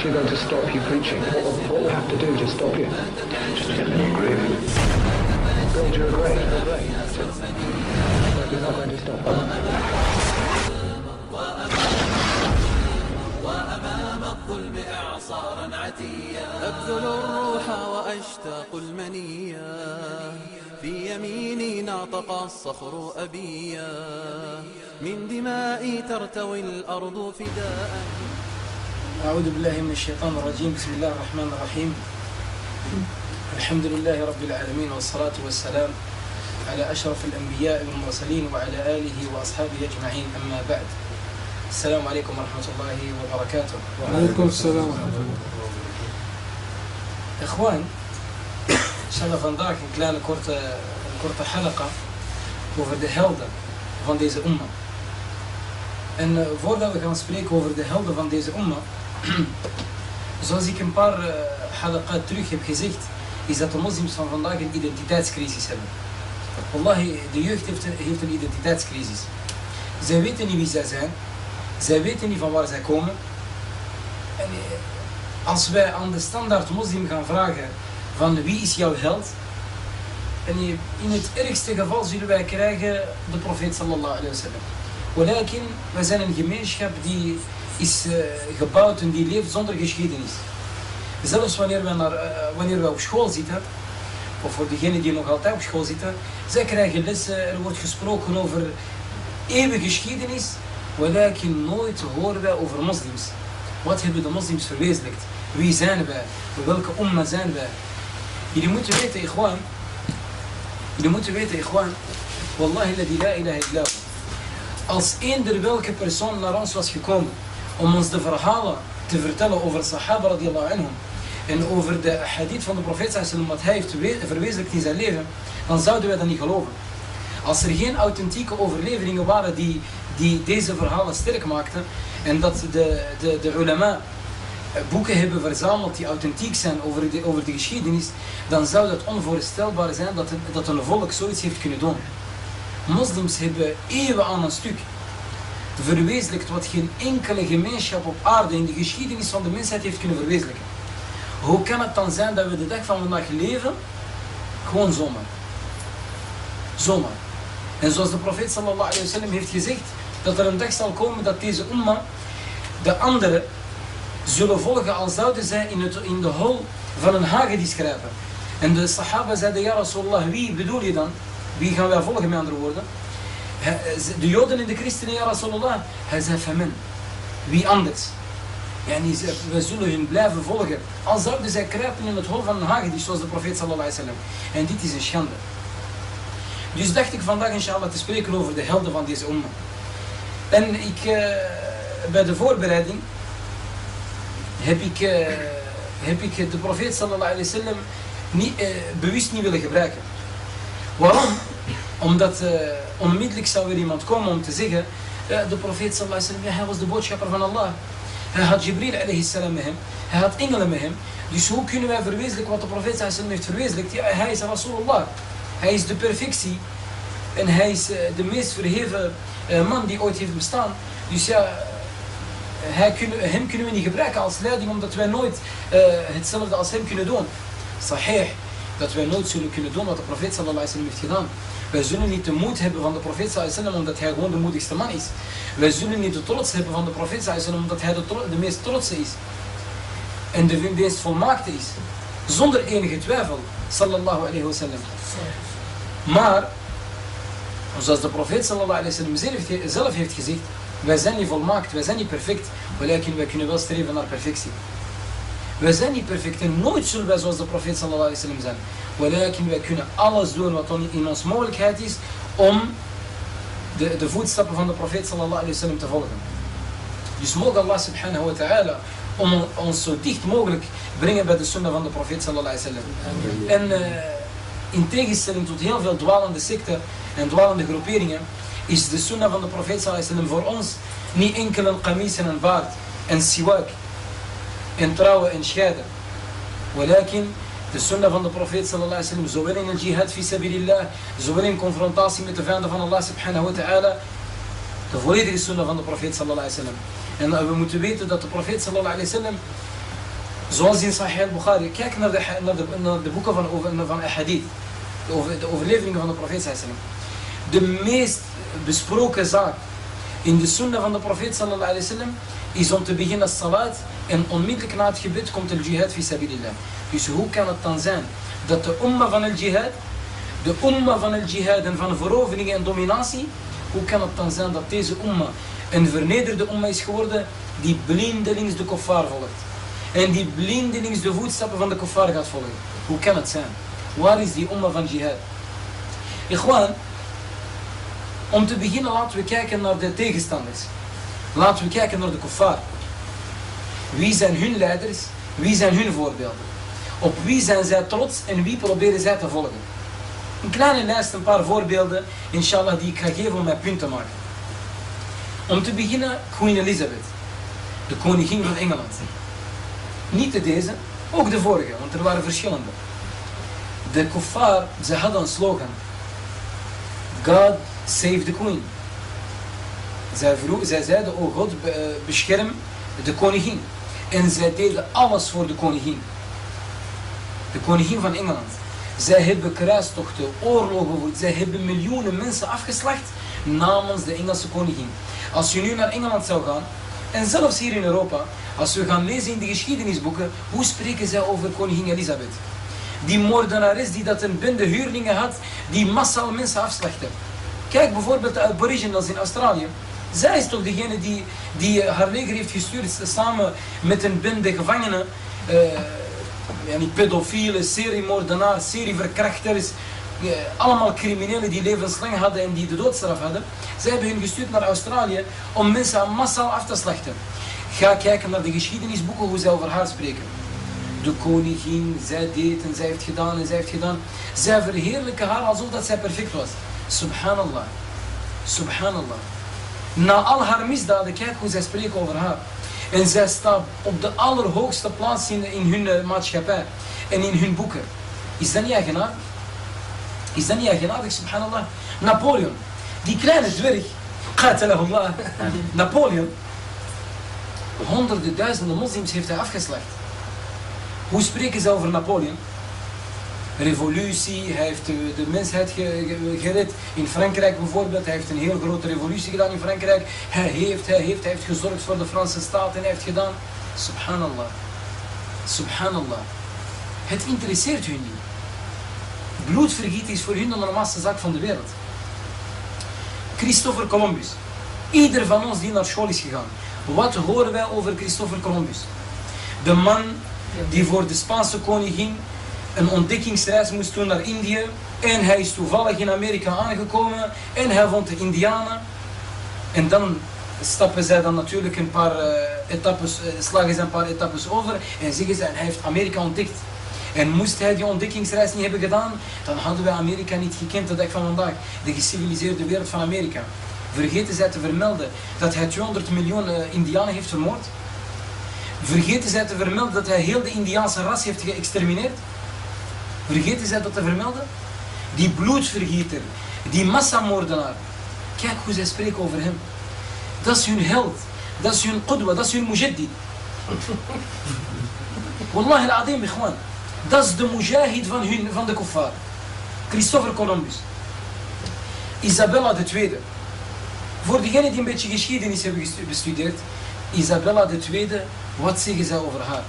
actually going to stop you preaching? What will, what will have to do to stop you? Just get a new grave. Build you a grave. You're not going to stop. أبذل الروح وأشتاق المنية في يميني ناطق الصخر أبيا من دمائي ترتوي الأرض فداء أعوذ بالله من الشيطان الرجيم. بسم الله الرحمن الرحيم. الحمد لله رب العالمين والصلاة والسلام على أشرف الأنبياء والمرسلين وعلى آله وأصحابه أجمعين. أما بعد السلام عليكم ورحمة الله وبركاته. وعليكم السلام ورحمة الله Ikhwan, we zullen vandaag een kleine korte, een korte halqa over de helden van deze umma. En voordat we gaan spreken over de helden van deze umma, zoals ik een paar uh, halaqat terug heb gezegd, is dat de moslims van vandaag een identiteitscrisis hebben. Wallahi, de jeugd heeft een, heeft een identiteitscrisis. Zij weten niet wie zij zijn, zij weten niet van waar zij komen. En, uh, als wij aan de standaard moslim gaan vragen van wie is jouw held, en in het ergste geval zullen wij krijgen de profeet sallallahu alayhi wa sallam. Walakin, wij zijn een gemeenschap die is uh, gebouwd en die leeft zonder geschiedenis. Zelfs wanneer wij, naar, uh, wanneer wij op school zitten, of voor degenen die nog altijd op school zitten, zij krijgen lessen, er wordt gesproken over eeuwige geschiedenis, walakin nooit horen over moslims. Wat hebben de moslims verwezenlijkt? Wie zijn wij? Welke umma zijn wij? Jullie moeten weten, ikhwan. Jullie moeten weten, ikhwan. Wallahi la ilaha illa Als eender welke persoon naar ons was gekomen om ons de verhalen te vertellen over sahaba radiallahu anhum en over de hadith van de profeet sallam wat hij heeft verwezenlijkt in zijn leven, dan zouden wij dat niet geloven. Als er geen authentieke overleveringen waren die, die deze verhalen sterk maakten en dat de, de, de ulama boeken hebben verzameld die authentiek zijn over de, over de geschiedenis, dan zou het onvoorstelbaar zijn dat dat een volk zoiets heeft kunnen doen. Moslims hebben eeuwen aan een stuk verwezenlijkt wat geen enkele gemeenschap op aarde in de geschiedenis van de mensheid heeft kunnen verwezenlijken. Hoe kan het dan zijn dat we de dag van vandaag leven? Gewoon zomaar. Zomaar. En zoals de profeet sallallahu alayhi wa sallam heeft gezegd, dat er een dag zal komen dat deze umma de anderen zullen volgen als zouden zij in, het, in de hol van een hagedis grijpen. En de sahaba zeiden, ja Rasulallah, wie bedoel je dan? Wie gaan wij volgen met andere woorden? De joden en de christenen, ja Rasulallah. Hij zei, famen. Wie anders? Yani, we zullen hun blijven volgen. Als zouden zij kruipen in het hol van een hagedis, zoals de profeet sallallahu alaihi wasallam. En dit is een schande. Dus dacht ik vandaag inshallah te spreken over de helden van deze umma. En ik, uh, bij de voorbereiding heb ik, uh, heb ik de profeet sallallahu alayhi wasallam niet, uh, bewust niet willen gebruiken. Waarom? Omdat uh, onmiddellijk zou er iemand komen om te zeggen, de profeet sallallahu ja, hij was de boodschapper van Allah. Hij had Jibril alayhi salam met hem, hij had engelen met hem. Dus hoe kunnen wij verwezenlijken wat de profeet sallallahu wasallam heeft verwezenlijkt? Hij is Rasulullah. Hij is de perfectie. En hij is de meest verheven man die ooit heeft bestaan. Dus ja, hij kunnen, hem kunnen we niet gebruiken als leiding omdat wij nooit hetzelfde als hem kunnen doen. Sahih, dat wij nooit zullen kunnen doen wat de profeet sallallahu alaihi heeft gedaan. Wij zullen niet de moed hebben van de profeet sallallahu omdat hij gewoon de moedigste man is. Wij zullen niet de trots hebben van de profeet sallallahu omdat hij de, meest trotse is. En de meest volmaakte is. Zonder enige twijfel, sallallahu alaihi wasallam. Maar, zoals de profeet sallallahu alaihi wasallam zelf, heeft gezegd, wij zijn niet volmaakt, wij zijn niet perfect, maar wij kunnen wel streven naar perfectie. Wij zijn niet perfect en nooit zullen wij zoals de profeet sallallahu alaihi wasallam zijn. Walakin wij kunnen alles doen wat in ons mogelijkheid is om de, de voetstappen van de profeet sallallahu alaihi wasallam te volgen. Dus mogen Allah subhanahu wa ta'ala om ons zo dicht mogelijk brengen bij de sunnah van de profeet sallallahu alaihi wasallam. En uh, in tegenstelling tot heel veel dwalende secten en dwalende groeperingen is de sunnah van de profeet sallallahu alaihi wasallam voor ons niet enkel een qamis en een baard en siwak. En trouwen en scheiden. Walakin, de sunnah van de profeet sallallahu alaihi wasallam, zowel in het jihad fi sabilillah, zowel in confrontatie met de vijanden van Allah subhanahu wa ta'ala, de volledige sunnah van de profeet sallallahu alaihi wasallam. En eh, we moeten weten dat de profeet sallallahu alaihi wasallam, zoals in Sahih al-Bukhari, kijk naar de, naar de, naar de boeken van, van hadith, de, over, de overleveringen van de profeet sallallahu alaihi wasallam. De meest besproken zaak in de sunnah van de profeet sallallahu alaihi wasallam is om te beginnen salat en onmiddellijk na het gebed komt el jihad fi sabilillah. Dus hoe kan het dan zijn dat de umma van el jihad, de umma van el jihad en van verovering en dominatie, hoe kan het dan zijn dat deze umma een vernederde umma is geworden die blindelings de kofar volgt. En die blindelings de voetstappen van de kofar gaat volgen. Hoe kan het zijn? Waar is die umma van jihad? Ikhwan, om te beginnen laten we kijken naar de tegenstanders. Laten we kijken naar de kuffar. Wie zijn hun leiders? Wie zijn hun voorbeelden? Op wie zijn zij trots en wie proberen zij te volgen? Een kleine lijst, een paar voorbeelden, inshallah, die ik ga geven om mijn punt te maken. Om te beginnen, Queen Elizabeth, de koningin van Engeland. Niet de deze, ook de vorige, want er waren verschillende. De kuffar, ze hadden een slogan. God save the queen. Zij, zij zeiden, oh God, eh, bescherm de koningin. En zij deden alles voor de koningin. De koningin van Engeland. Zij hebben kruistochten, oorlogen gevoerd. Zij hebben miljoenen mensen afgeslacht namens de Engelse koningin. Als je nu naar Engeland zou gaan, en zelfs hier in Europa, als we gaan lezen in de geschiedenisboeken, hoe spreken zij over koningin Elisabeth? Die moordenares die dat een bende huurlingen had, die massaal mensen afslachten. Kijk bijvoorbeeld de aboriginals in Australië. Zij is toch degene die, die eh, haar leger heeft gestuurd samen met een bende gevangenen. eh yani pedofielen, seriemoordenaars, serieverkrachters. eh, allemaal criminelen die levenslang hadden en die de doodstraf hadden. Zij hebben hun gestuurd naar Australië om mensen massaal af te slachten. Ga kijken naar de geschiedenisboeken hoe zij over haar spreken de koningin, zij deed en zij heeft gedaan en zij heeft gedaan. Zij verheerlijken haar alsof dat zij perfect was. Subhanallah. Subhanallah. Na al haar misdaden, kijk hoe zij spreken over haar. En zij staat op de allerhoogste plaats in, in hun eh, maatschappij en in hun boeken. Is dat niet eigenaardig? Is dat niet eigenaardig, subhanallah? Napoleon, die kleine dwerg, qatalahullah, Napoleon, honderden duizenden moslims heeft hij afgeslacht. Hoe spreken ze over Napoleon? Revolutie, hij heeft de, mensheid ge- ge- gered. In Frankrijk bijvoorbeeld, hij heeft een heel grote revolutie gedaan in Frankrijk. Hij heeft, hij heeft, hij heeft gezorgd voor de Franse staat en hij heeft gedaan. Subhanallah. Subhanallah. Het interesseert hun niet. Bloedvergiet is voor hun de normaalste zaak van de wereld. Christopher Columbus. Ieder van ons die naar school is gegaan. Wat horen wij over Christopher Columbus? De man die voor de Spaanse koningin een ontdekkingsreis moest doen naar Indië. En hij is toevallig in Amerika aangekomen en hij vond de Indianen. En dan stappen zij dan natuurlijk een paar eh, etappes, eh, slagen zij een paar etappes over en zeggen ze, hij heeft Amerika ontdekt. En moest hij die ontdekkingsreis niet hebben gedaan, dan hadden wij Amerika niet gekend de dag van vandaag. De geciviliseerde wereld van Amerika. Vergeten zij te vermelden dat hij 200 miljoen eh, Indianen heeft vermoord? Vergeten zij te vermelden dat hij heel de Indiaanse ras heeft geëxtermineerd? Vergeten zij dat te vermelden? Die bloedvergieter, die massamoordenaar. Kijk hoe zij spreken over hem. Dat is hun held. Dat is hun qudwa, dat is hun mujaddid. Wallahi al-adim, ikhwan. Dat is de mujahid van, hun, van de kuffar. Christopher Columbus. Isabella II. Voor degenen die een beetje geschiedenis hebben bestudeerd, Isabella II, wat zeggen zij over haar?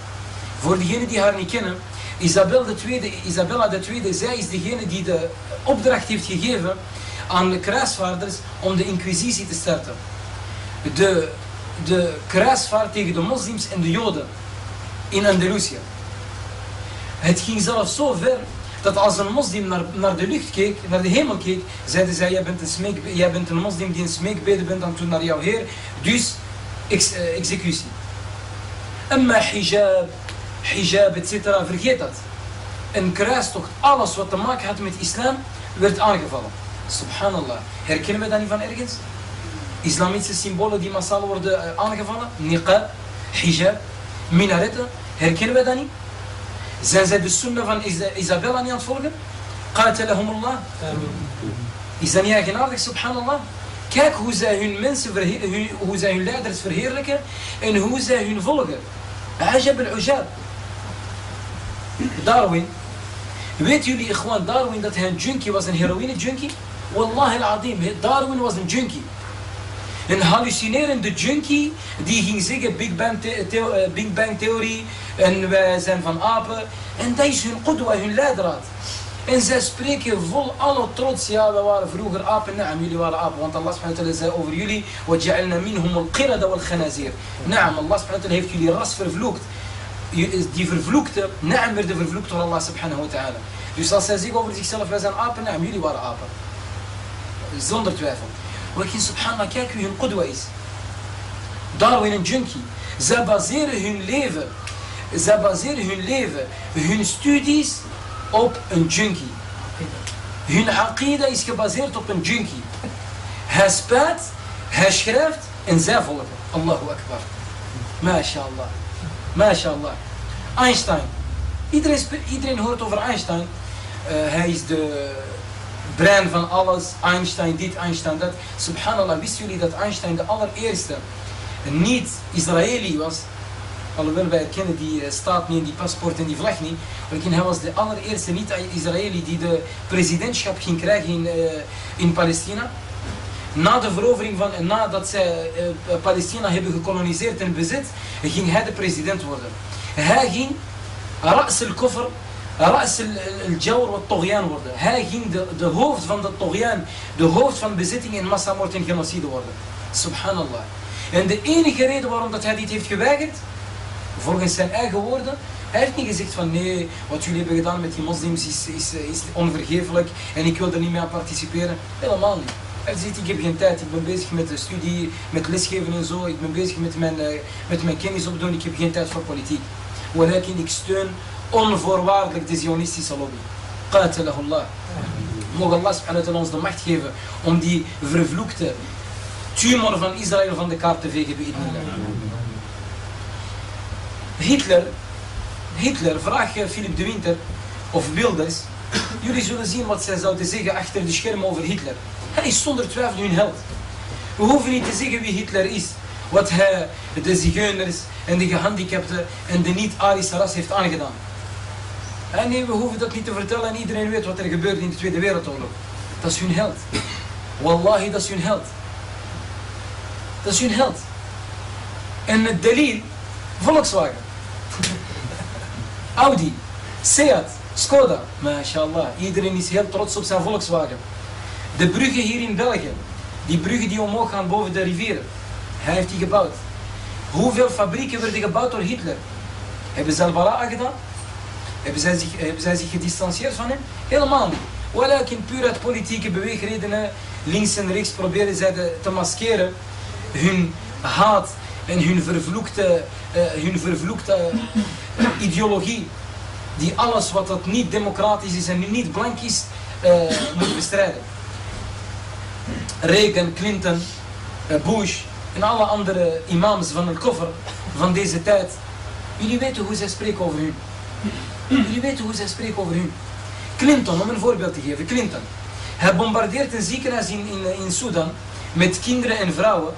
Voor degenen die haar niet kennen, Isabel II, Isabella II, zij is degene die de opdracht heeft gegeven aan de kruisvaarders om de inquisitie te starten. De, de kruisvaart tegen de moslims en de joden in Andalusië. Het ging zelfs zo ver dat als een moslim naar, de lucht keek, naar de hemel keek, zeiden zij, jij bent een, smeek, jij bent een moslim die een smeekbede bent aan het doen naar jouw Heer, dus eh, executie. Amma hijab, hijab, etc. Vergeet dat. Een kruistocht, alles wat te maken had met islam, werd aangevallen. Subhanallah. Herkennen we dat niet van ergens? Islamitische symbolen die massaal worden eh, aangevallen? Niqab, hijab. minaretten. Herkennen wij dat niet? Zijn zij de sunnah van Isa- Isabella niet aan het volgen? Qatalahumullah. Is dat niet eigenaardig, subhanallah? Kijk hoe zij hun mensen, hoe zij hun leiders verheerlijken en hoe zij hun volgen. Ajab al-ujab. Darwin. Weten jullie gewoon Darwin dat hij een junkie was, een heroïne junkie? Wallahi al-adim, Darwin was een junkie. Een hallucinerende junkie die ging zeggen Big Bang, the- theo- eh, Big Bang theorie en wij zijn van apen. En dat is hun qudwa, hun leidraad. En zij spreken vol alle trots, ja we waren vroeger apen, naam jullie waren apen. Want Allah subhanahu wa ta'ala zei over jullie, وَجَعَلْنَا مِنْهُمُ الْقِرَدَ وَالْخَنَازِيرِ Naam, Allah subhanahu wa ta'ala heeft jullie ras vervloekt. Die vervloekte, naam werden vervloekt door Allah subhanahu wa ta'ala. Dus als zij zeggen over zichzelf, wij zijn apen, naam jullie waren apen. Zonder twijfel. Welke subhanallah, kijk wie hun qudwa is. Darwin een junkie. Zij baseren hun leven, zij baseren hun leven, hun studies op een junkie. Hun aqida is gebaseerd op een junkie. Hij spuit, hij schrijft en zij volgen. Allahu akbar. MashaAllah. MashaAllah. Einstein. Iedereen, hoort over Einstein. Eh, hij is de brein van alles. Einstein dit, Einstein dat. Subhanallah, wisten jullie dat Einstein de allereerste niet-Israëli was? Alhoewel wij erkennen die eh, staat niet die paspoort en die vlag niet. Maar hij was de allereerste niet-Israëli die de presidentschap ging krijgen in, eh, in Palestina. Na de verovering van, nadat zij eh, Palestina hebben gekoloniseerd en bezit, ging hij de president worden. Hij ging Ra's al-Kufr, Ra's al-Jawr wa Togyaan worden. Hij ging de, de hoofd van de Togyaan, de hoofd van bezitting en massamoord en genocide worden. Subhanallah. En de enige reden waarom dat hij dit heeft geweigerd, volgens zijn eigen woorden, hij heeft niet gezegd van nee, wat jullie hebben gedaan met die moslims is, is, is onvergeeflijk en ik wil er niet mee aan participeren. Helemaal niet. Hij zegt, ik heb geen tijd, ik ben bezig met de studie, met lesgeven en zo, ik ben bezig met mijn, eh, met mijn kennis opdoen, ik heb geen tijd voor politiek. Walakin ik steun onvoorwaardelijk de zionistische lobby. Qatalahullah. Mogen Allah subhanahu ons de macht geven om die vervloekte tumor van Israël van de kaart te vegen bij Hitler, Hitler, vraag eh, Philip de Winter of Wilders. Jullie zullen zien wat zij zouden zeggen achter de schermen over Hitler. Hij is zonder twijfel hun held. We hoeven niet te zeggen wie Hitler is. Wat hij de zigeuners en de gehandicapten en de niet-Arische ras heeft aangedaan. En nee, we hoeven dat niet te vertellen en iedereen weet wat er gebeurde in de Tweede Wereldoorlog. Dat is hun held. Wallahi, dat is hun held. Dat is hun held. En het delil, Volkswagen. Audi, Seat, Skoda. MashaAllah, iedereen is heel trots op zijn Volkswagen. De bruggen hier in België, die bruggen die omhoog gaan boven de rivieren, hij heeft die gebouwd. Hoeveel fabrieken werden gebouwd door Hitler? Hebben ze al-Bara'a gedaan? Hebben zij, zich, hebben zij zich gedistanceerd van hem? Helemaal niet. Walakin puur uit politieke beweegredenen, links en rechts proberen zij te maskeren hun haat en hun vervloekte, eh, hun vervloekte ideologie. Die alles wat dat niet democratisch is en niet blank is, eh, moet bestrijden. Reagan, Clinton, eh, Bush en alle andere imams van het koffer van deze tijd. Jullie weten hoe zij spreken over hun. Jullie weten hoe zij spreken over hun. Clinton, om een voorbeeld te geven. Clinton. Hij bombardeert een ziekenhuis in, in, in Sudan met kinderen en vrouwen.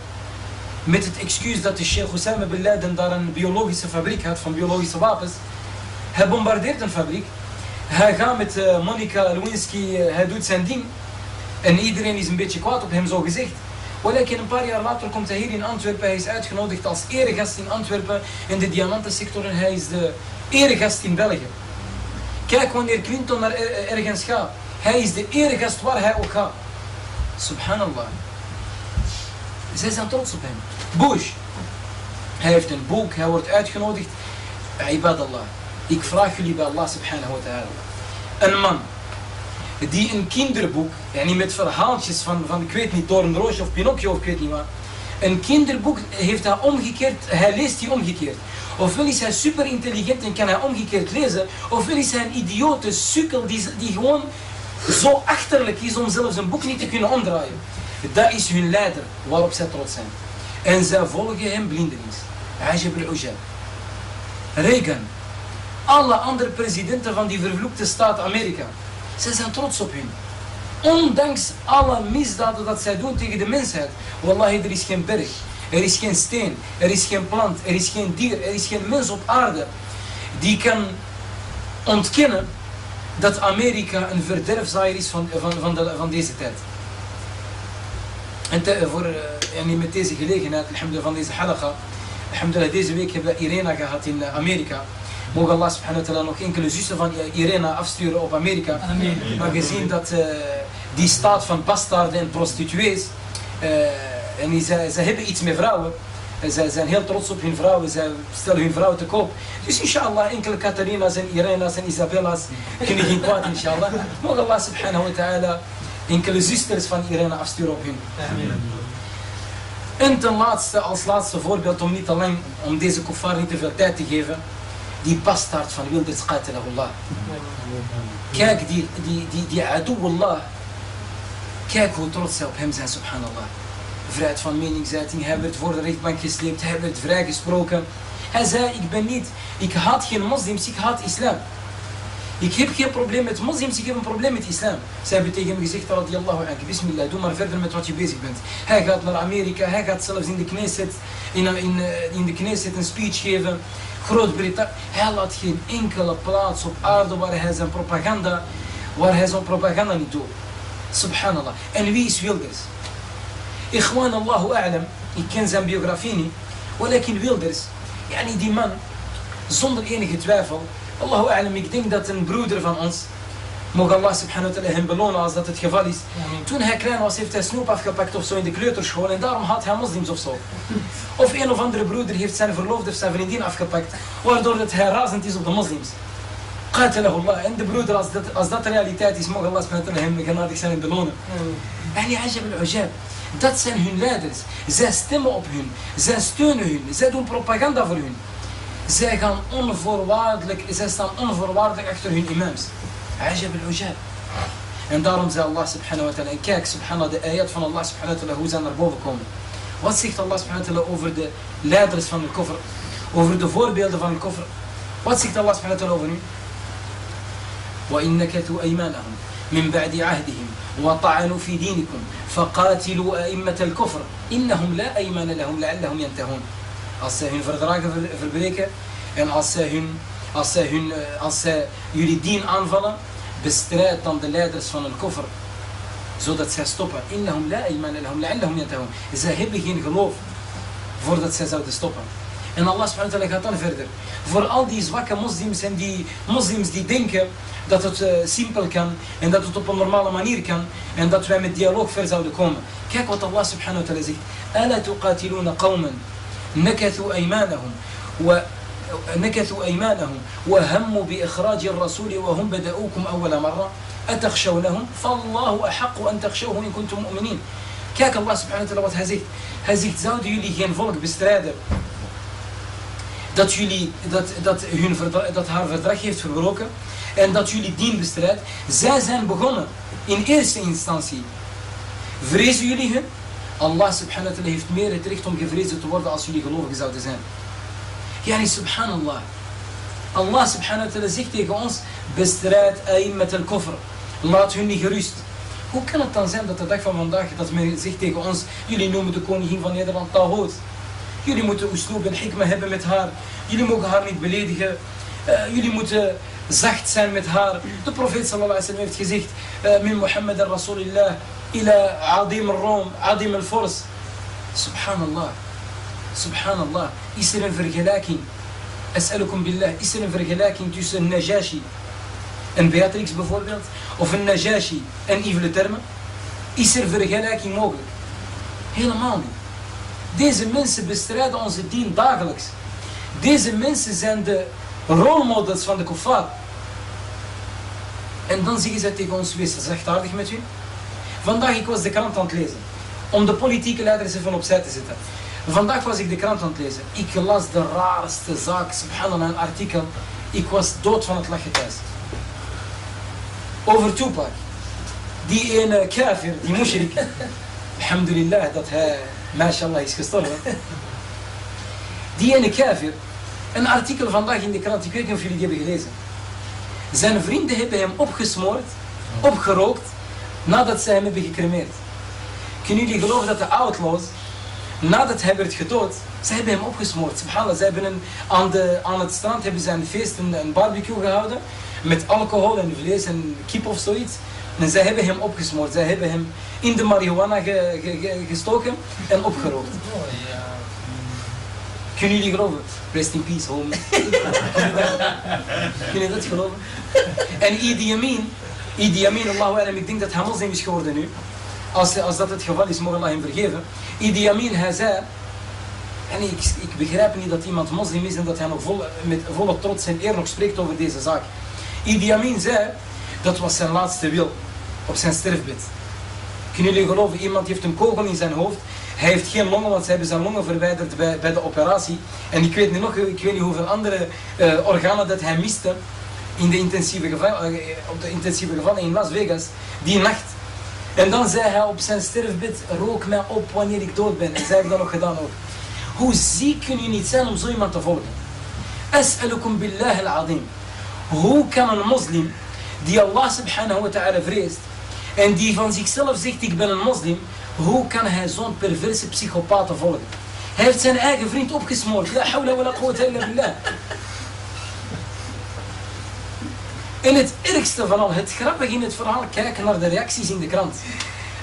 Met het excuus dat de Sheikh Osama bin Laden daar een biologische fabriek had van biologische wapens. Hij bombardeert een fabriek. Hij gaat met eh, Monica Lewinsky, eh, hij doet zijn ding. En iedereen is een beetje kwaad op hem, zo gezegd. Walakin een paar jaar later komt hij hier in Antwerpen. Hij is uitgenodigd als eregast in Antwerpen in de diamantensector. En hij is de eregast in België. Kijk wanneer Clinton naar er- ergens gaat. Hij is de eregast waar hij ook gaat. Subhanallah. Zij zijn trots op hem. Bush. Hij heeft een boek, hij wordt uitgenodigd. Ibadallah. Ik vraag jullie bij Allah subhanahu wa ta'ala. Een man die een kinderboek, niet met verhaaltjes van, van ik weet niet, Doornroosje of Pinocchio of ik weet niet wat. Een kinderboek heeft hij omgekeerd, hij leest die omgekeerd. Ofwel is hij super intelligent en kan hij omgekeerd lezen, ofwel is hij een idiote sukkel die, die gewoon zo achterlijk is om zelfs een boek niet te kunnen omdraaien. Dat is hun leider, waarop zij trots zijn. En zij volgen hem blindelings. Ajab al-ujab. Reagan. Alle andere presidenten van die vervloekte staat Amerika. Zij zijn trots op hun. Ondanks alle misdaden dat zij doen tegen de mensheid. Wallahi, er is geen berg. Er is geen steen. Er is geen plant. Er is geen dier. Er is geen mens op aarde die kan ontkennen dat Amerika een verderfzaaier is van, van, van, de, van deze tijd. En te, voor, en met deze gelegenheid, alhamdulillah, van deze alhamdulillah, deze week hebben we Irena gehad in Amerika. Mogen Allah subhanahu wa ta'ala nog enkele zussen van Irena afsturen op Amerika. Amen. Maar gezien dat uh, die staat van bastarden en prostituees, uh, en zij, zij hebben iets met vrouwen, zij zijn heel trots op hun vrouwen, zij stellen hun vrouwen te koop. Dus inshallah, enkele Catharina's en Irena's en Isabella's kunnen geen kwaad inshallah. Mogen Allah subhanahu wa ta'ala enkele zusters van Irene afsturen op hun. En ten laatste, als laatste voorbeeld, om niet lang, om deze kuffar niet te veel tijd te geven, die bastaard van Wilders qatilahullah. Kijk, die, die, die, die Allah, kijk hoe trots op hem zijn, subhanallah. Vrijheid van meningsuiting, hij werd voor de rechtbank gesleept, hij werd vrijgesproken. Hij zei, ik ben niet, ik haat geen moslims, ik haat islam. Ik heb geen probleem met moslims, ik heb een probleem met islam. Zij hebben tegen hem gezegd, radiyallahu bismillah, doe maar verder met wat je bezig bent. Hij gaat naar Amerika, hij gaat zelfs in de Knesset, in, eh, in, eh, in de Knesset een speech geven. Groot-Brittannië, hij laat geen enkele plaats op aarde waar hij zijn propaganda, waar hij zijn propaganda niet doet. Subhanallah. En wie is Wilders? Ikhwan Allahu a'lam, ik ken zijn biografie niet. in Wilders, yani die man, zonder enige twijfel, Allahu a'lam, ik denk dat een broeder van ons, mogen Allah subhanahu wa ta'ala hem belonen als dat het geval is. Toen hij klein was, heeft hij snoep afgepakt of zo in de kleuterschool en daarom had hij moslims of zo. Of een of andere broeder heeft zijn verloofde of zijn vriendin afgepakt, waardoor dat hij razend is op de moslims. Allah. En de broeder, als dat, als dat realiteit is, mogen Allah subhanahu wa ta'ala hem genadig zijn en belonen. En ja, ajab Dat zijn hun leiders. Zij stemmen op hun. Zij steunen hun. Zij doen propaganda voor hun. Zij gaan onvoorwaardelijk, zij staan onvoorwaardelijk achter hun imams. عجب العجاب. إن دارم زي الله سبحانه وتعالى ان كاك سبحان الله دي آيات فان الله سبحانه وتعالى هو زان ربوه كوم وات الله سبحانه وتعالى اوفر دي لادرس فان الكفر اوفر دي فور بيلد فان الكفر وات سيكت الله سبحانه وتعالى اوفر وانك تو ايمانهم من بعد عهدهم وطعنوا في دينكم فقاتلوا ائمة الكفر انهم لا ايمان لهم لعلهم ينتهون. اصيهن فرغراك في فرغراك ان اصيهن als zij, hun, eh, als zij jullie dien aanvallen, bestrijd dan de leiders van een koffer. Zodat zij stoppen. Innahum la iman lahum la'allahum yantahun. Zij hebben geen geloof voordat zij zouden stoppen. En Allah subhanahu wa ta'ala gaat dan verder. Voor al die zwakke moslims en die moslims die denken dat het uh, simpel kan en dat het op een normale manier kan en dat wij met dialoog ver zouden komen. Kijk wat Allah subhanahu wa ta'ala zegt. Ala tuqatiluna qawman نكثوا أيمانهم و نكثوا أيمانهم وهموا بإخراج الرسول وهم بدأوكم أول مرة أتخشونهم فالله أحق أن تخشوه إن كنتم مؤمنين Kijk, Allah subhanahu wa ta'ala wat hij zegt. Hij zegt, zouden jullie geen volk bestrijden dat, jullie, dat, dat, hun dat haar verdrag heeft verbroken en dat jullie dien bestrijdt. Zij zijn begonnen in eerste instantie. Vrezen jullie hun? Allah subhanahu wa ta'ala heeft meer het recht om gevrezen te worden als jullie gelovigen zouden zijn. Yani subhanallah. Allah subhanahu wa ta'ala zegt tegen ons, bestrijd a'immat al-kufr. Laat hun niet gerust. Hoe kan het dan zijn dat de dag van vandaag dat men zegt tegen ons, jullie noemen de koningin van Nederland Tahoot. Jullie moeten usloop en hebben met haar. Jullie mogen haar niet beledigen. Eh, jullie moeten zacht zijn met haar. De profeet sallallahu alaihi wasallam heeft gezegd, eh, min Mohammed al-Rasulillah ila adim al-Rom, adim al-Fors. Subhanallah. Subhanallah, is er een vergelijking? As'alukum billah, is er een vergelijking tussen een Najashi en Beatrix bijvoorbeeld? Of een Najashi en Yves Le Is er vergelijking mogelijk? Helemaal niet. Deze mensen bestrijden onze dien dagelijks. Deze mensen zijn de rolmodels van de kuffar. En dan zeggen ze tegen ons, wees zachtaardig met u. Vandaag ik was de krant aan het lezen. Om de politieke leiders even opzij te zetten. Vandaag was ik de krant aan het lezen. Ik las de raarste zaak, subhanallah, een artikel. Ik was dood van het lachen thuis. Over Tupac. Die ene kafir, die mushrik. Alhamdulillah dat hij, mashallah, is gestorven. Die ene kafir, Een artikel vandaag in de krant, ik weet niet of jullie die hebben gelezen. Zijn vrienden hebben hem opgesmoord, opgerookt, nadat zij hem hebben gecremeerd. Kunnen jullie geloven dat de outlaws, nadat hij werd gedood, zij hebben hem opgesmoord. Subhanallah, zij hebben aan, de, aan het strand hebben zij een feest, een, een barbecue gehouden, met alcohol en vlees en kip of zoiets. En zij hebben hem opgesmoord. Zij hebben hem in de marihuana ge, ge, ge, gestoken en opgerookt. Kunnen jullie geloven? Rest in peace, home. Kunnen je dat geloven? En Idi Amin, Idi Amin, Allahu alam, ik denk dat hij moslim is geworden nu. Als, als dat het geval is, mogen Allah hem vergeven. Idi Amin, hij zei... En ik, ik begrijp niet dat iemand moslim is en dat hij nog vol, met volle trots en eer nog spreekt over deze zaak. Idi Amin zei, dat was zijn laatste wil op zijn sterfbed. Kunnen jullie geloven, iemand heeft een kogel in zijn hoofd. Hij heeft geen longen, want ze hebben zijn longen verwijderd bij, bij de operatie. En ik weet niet nog, ik weet niet hoeveel andere uh, organen dat hij miste in de intensieve geval, uh, op de intensieve gevallen in Las Vegas, die nacht. En dan zei hij op zijn sterfbed, rook mij op wanneer ik dood ben. En zij heeft dat nog gedaan ook. Hoe ziek kun je niet zijn om zo iemand te volgen? As'alukum billah al-azim. Hoe kan een moslim die Allah subhanahu wa ta'ala vreest en die van zichzelf zegt ik ben een moslim, hoe kan hij zo'n perverse psychopaat volgen? Hij heeft zijn eigen vriend opgesmoord. La hawla wa la quwwata illa billah. En het ergste van al, het grappige in het verhaal, kijken naar de reacties in de krant.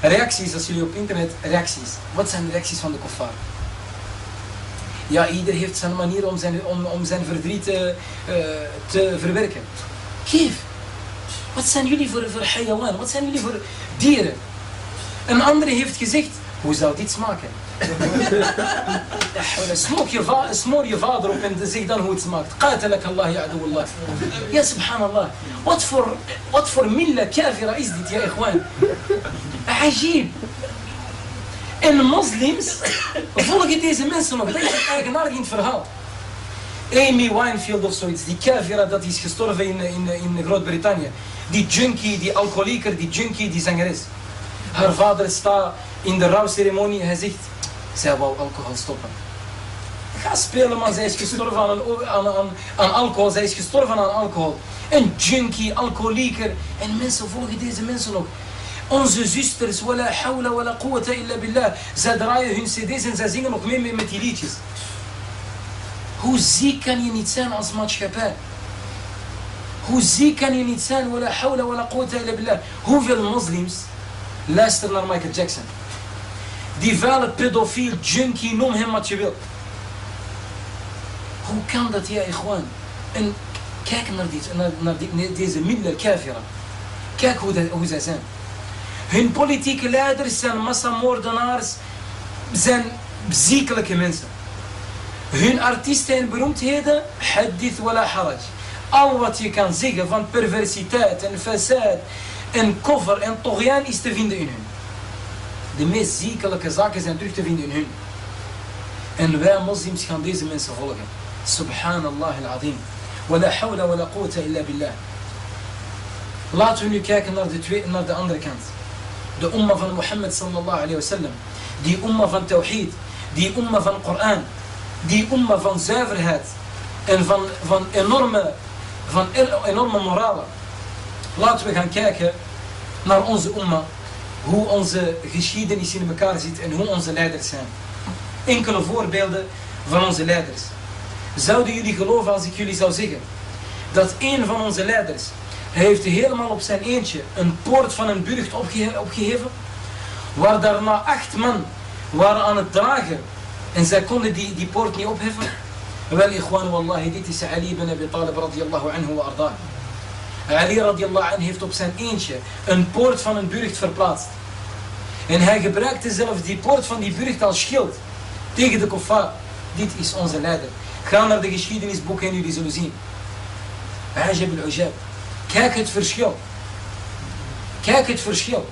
Reacties, als jullie op internet, reacties. Wat zijn de reacties van de kuffar? Ja, ieder heeft zijn manier om zijn, om, om zijn verdriet te, uh, te verwerken. Geef. Wat zijn jullie voor, voor hayawan? Wat zijn jullie voor dieren? Een andere heeft gezegd, hoe zou dit smaken? Smoor je, va vader op en zeg dan hoe het smaakt. Qatalak Allah ya Allah. Ja, subhanallah. Wat voor, wat voor kafira is dit, ja, ikhwan? Ajib. En moslims volgen deze mensen nog. Dat is het eigenaardig in het verhaal. Amy Winefield of zoiets, die kafira dat is gestorven in, in, in Groot-Brittannië. Die junkie, die alcoholieker, die junkie, die zangeres. Haar vader staat in de rouwceremonie en hij zegt, zij wou alcohol stoppen. Ga spelen man, zij is gestorven aan, aan, aan, alcohol, zij is gestorven aan alcohol. Een junkie, alcoholieker. En mensen volgen deze mensen nog. Onze zusters, wala hawla wala quwwata illa billah. Zij draaien hun cd's en zij zingen nog mee met die liedjes. Hoe ziek kan je niet zijn als maatschappij? Hoe ziek kan je niet zijn? Wala hawla wala quwwata illa billah. Hoeveel moslims luisteren naar Michael Jackson? Die vuile pedofiel, junkie, noem hem wat je wil. Hoe kan dat, ja, gewoon? En kijk naar, dit, naar, naar deze middelen, kafira. Kijk hoe, hoe zij zijn. Hun politieke leiders zijn massamoordenaars, zijn ziekelijke mensen. Hun artiesten en beroemdheden, hadith wala haraj. Al wat je kan zeggen van perversiteit en facade en koffer en togyaan is te vinden in hun. De meest ziekelijke zaken zijn terug te vinden in hun. En wij moslims gaan deze mensen volgen. Subhanallah al-azim. Wala hawla wala quwwata illa billah. Laten we nu kijken naar de, twee, naar de andere kant. De umma van Mohammed sallallahu alayhi wa sallam. Die umma van tawhid. Die umma van Koran. Die umma van zuiverheid. En van, van, enorme, van enorme moralen. Laten we gaan kijken naar onze umma. Hoe onze geschiedenis in elkaar zit en hoe onze leiders zijn. Enkele voorbeelden van onze leiders. Zouden jullie geloven als ik jullie zou zeggen dat een van onze leiders hij heeft helemaal op zijn eentje een poort van een burcht opgeheven, waar daarna acht man waren aan het dragen en zij konden die, die poort niet opheffen. Wel, ikhwan, wallahi, dit is Ali ibn Abi Talib radiyallahu anhu wa. Ali radiyallahu anhu heeft op zijn eentje een poort van een burcht verplaatst. En hij gebruikte zelfs die poort van die burcht als schild tegen de kuffar. Dit is onze leider. Ga naar de geschiedenisboeken en jullie zullen zien. Ajab al-Ujab. Kijk het verschil. Kijk het verschil.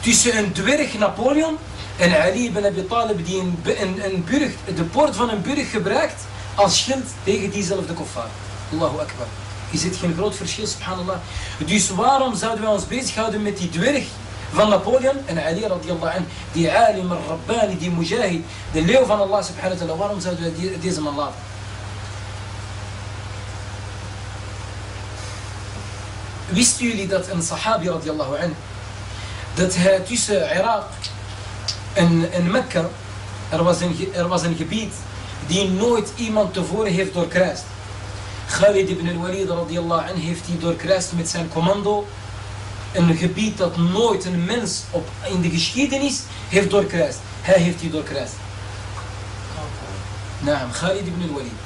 Tussen een dwerg Napoleon en Ali ibn Abi Talib die een, een, een burg, de poort van een burg gebruikt als schild tegen diezelfde kuffar. Allahu Akbar. Je ziet geen groot verschil, subhanallah. Dus waarom zouden wij ons bezighouden met die dwerg van Napoleon en Ali radiallahu anh, die alim, rabbani, die mujahid, de leeuw van Allah subhanahu wa ta'ala. Waarom zouden wij deze man laten? Wisten jullie dat een sahabi radiallahu anh, dat hij tussen Irak en, en Mekka, er was, een, er was een gebied die nooit iemand tevoren heeft doorkruist. Khalid ibn al-Walid radiallahu anhu heeft die doorkruist met zijn commando. Een gebied dat nooit een mens op, in de geschiedenis heeft doorkruist. Hij heeft die doorkruist. Naam, Khalid ibn al-Walid.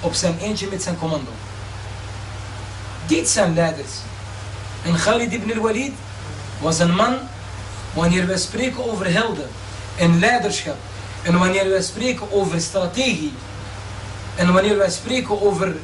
Op zijn eentje met zijn commando. Dit zijn leiders. En Khalid ibn al-Walid was een man, wanneer wij spreken over helden en leiderschap, en wanneer wij spreken over strategie, en wanneer wij spreken over,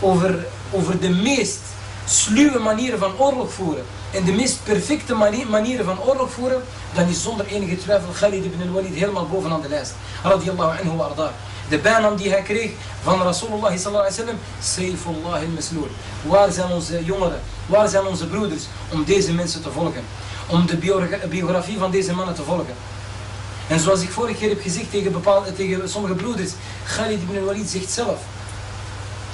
over, over de meest sluwe manieren van oorlog voeren, en de meest perfecte manieren van oorlog voeren, dan is zonder enige twijfel Khalid ibn al-Walid helemaal bovenaan de lijst. Radiyallahu anhu arda. De bijnaam die hij kreeg van Rasulullah sallallahu alaihi wasallam, Saifullah al-Masloor. Waar zijn onze jongeren, waar zijn onze broeders om deze mensen te volgen? Om de biografie van deze mannen te volgen. En zoals ik vorige keer heb gezegd tegen, bepaalde, tegen sommige broeders, Khalid ibn al-Walid zegt zelf,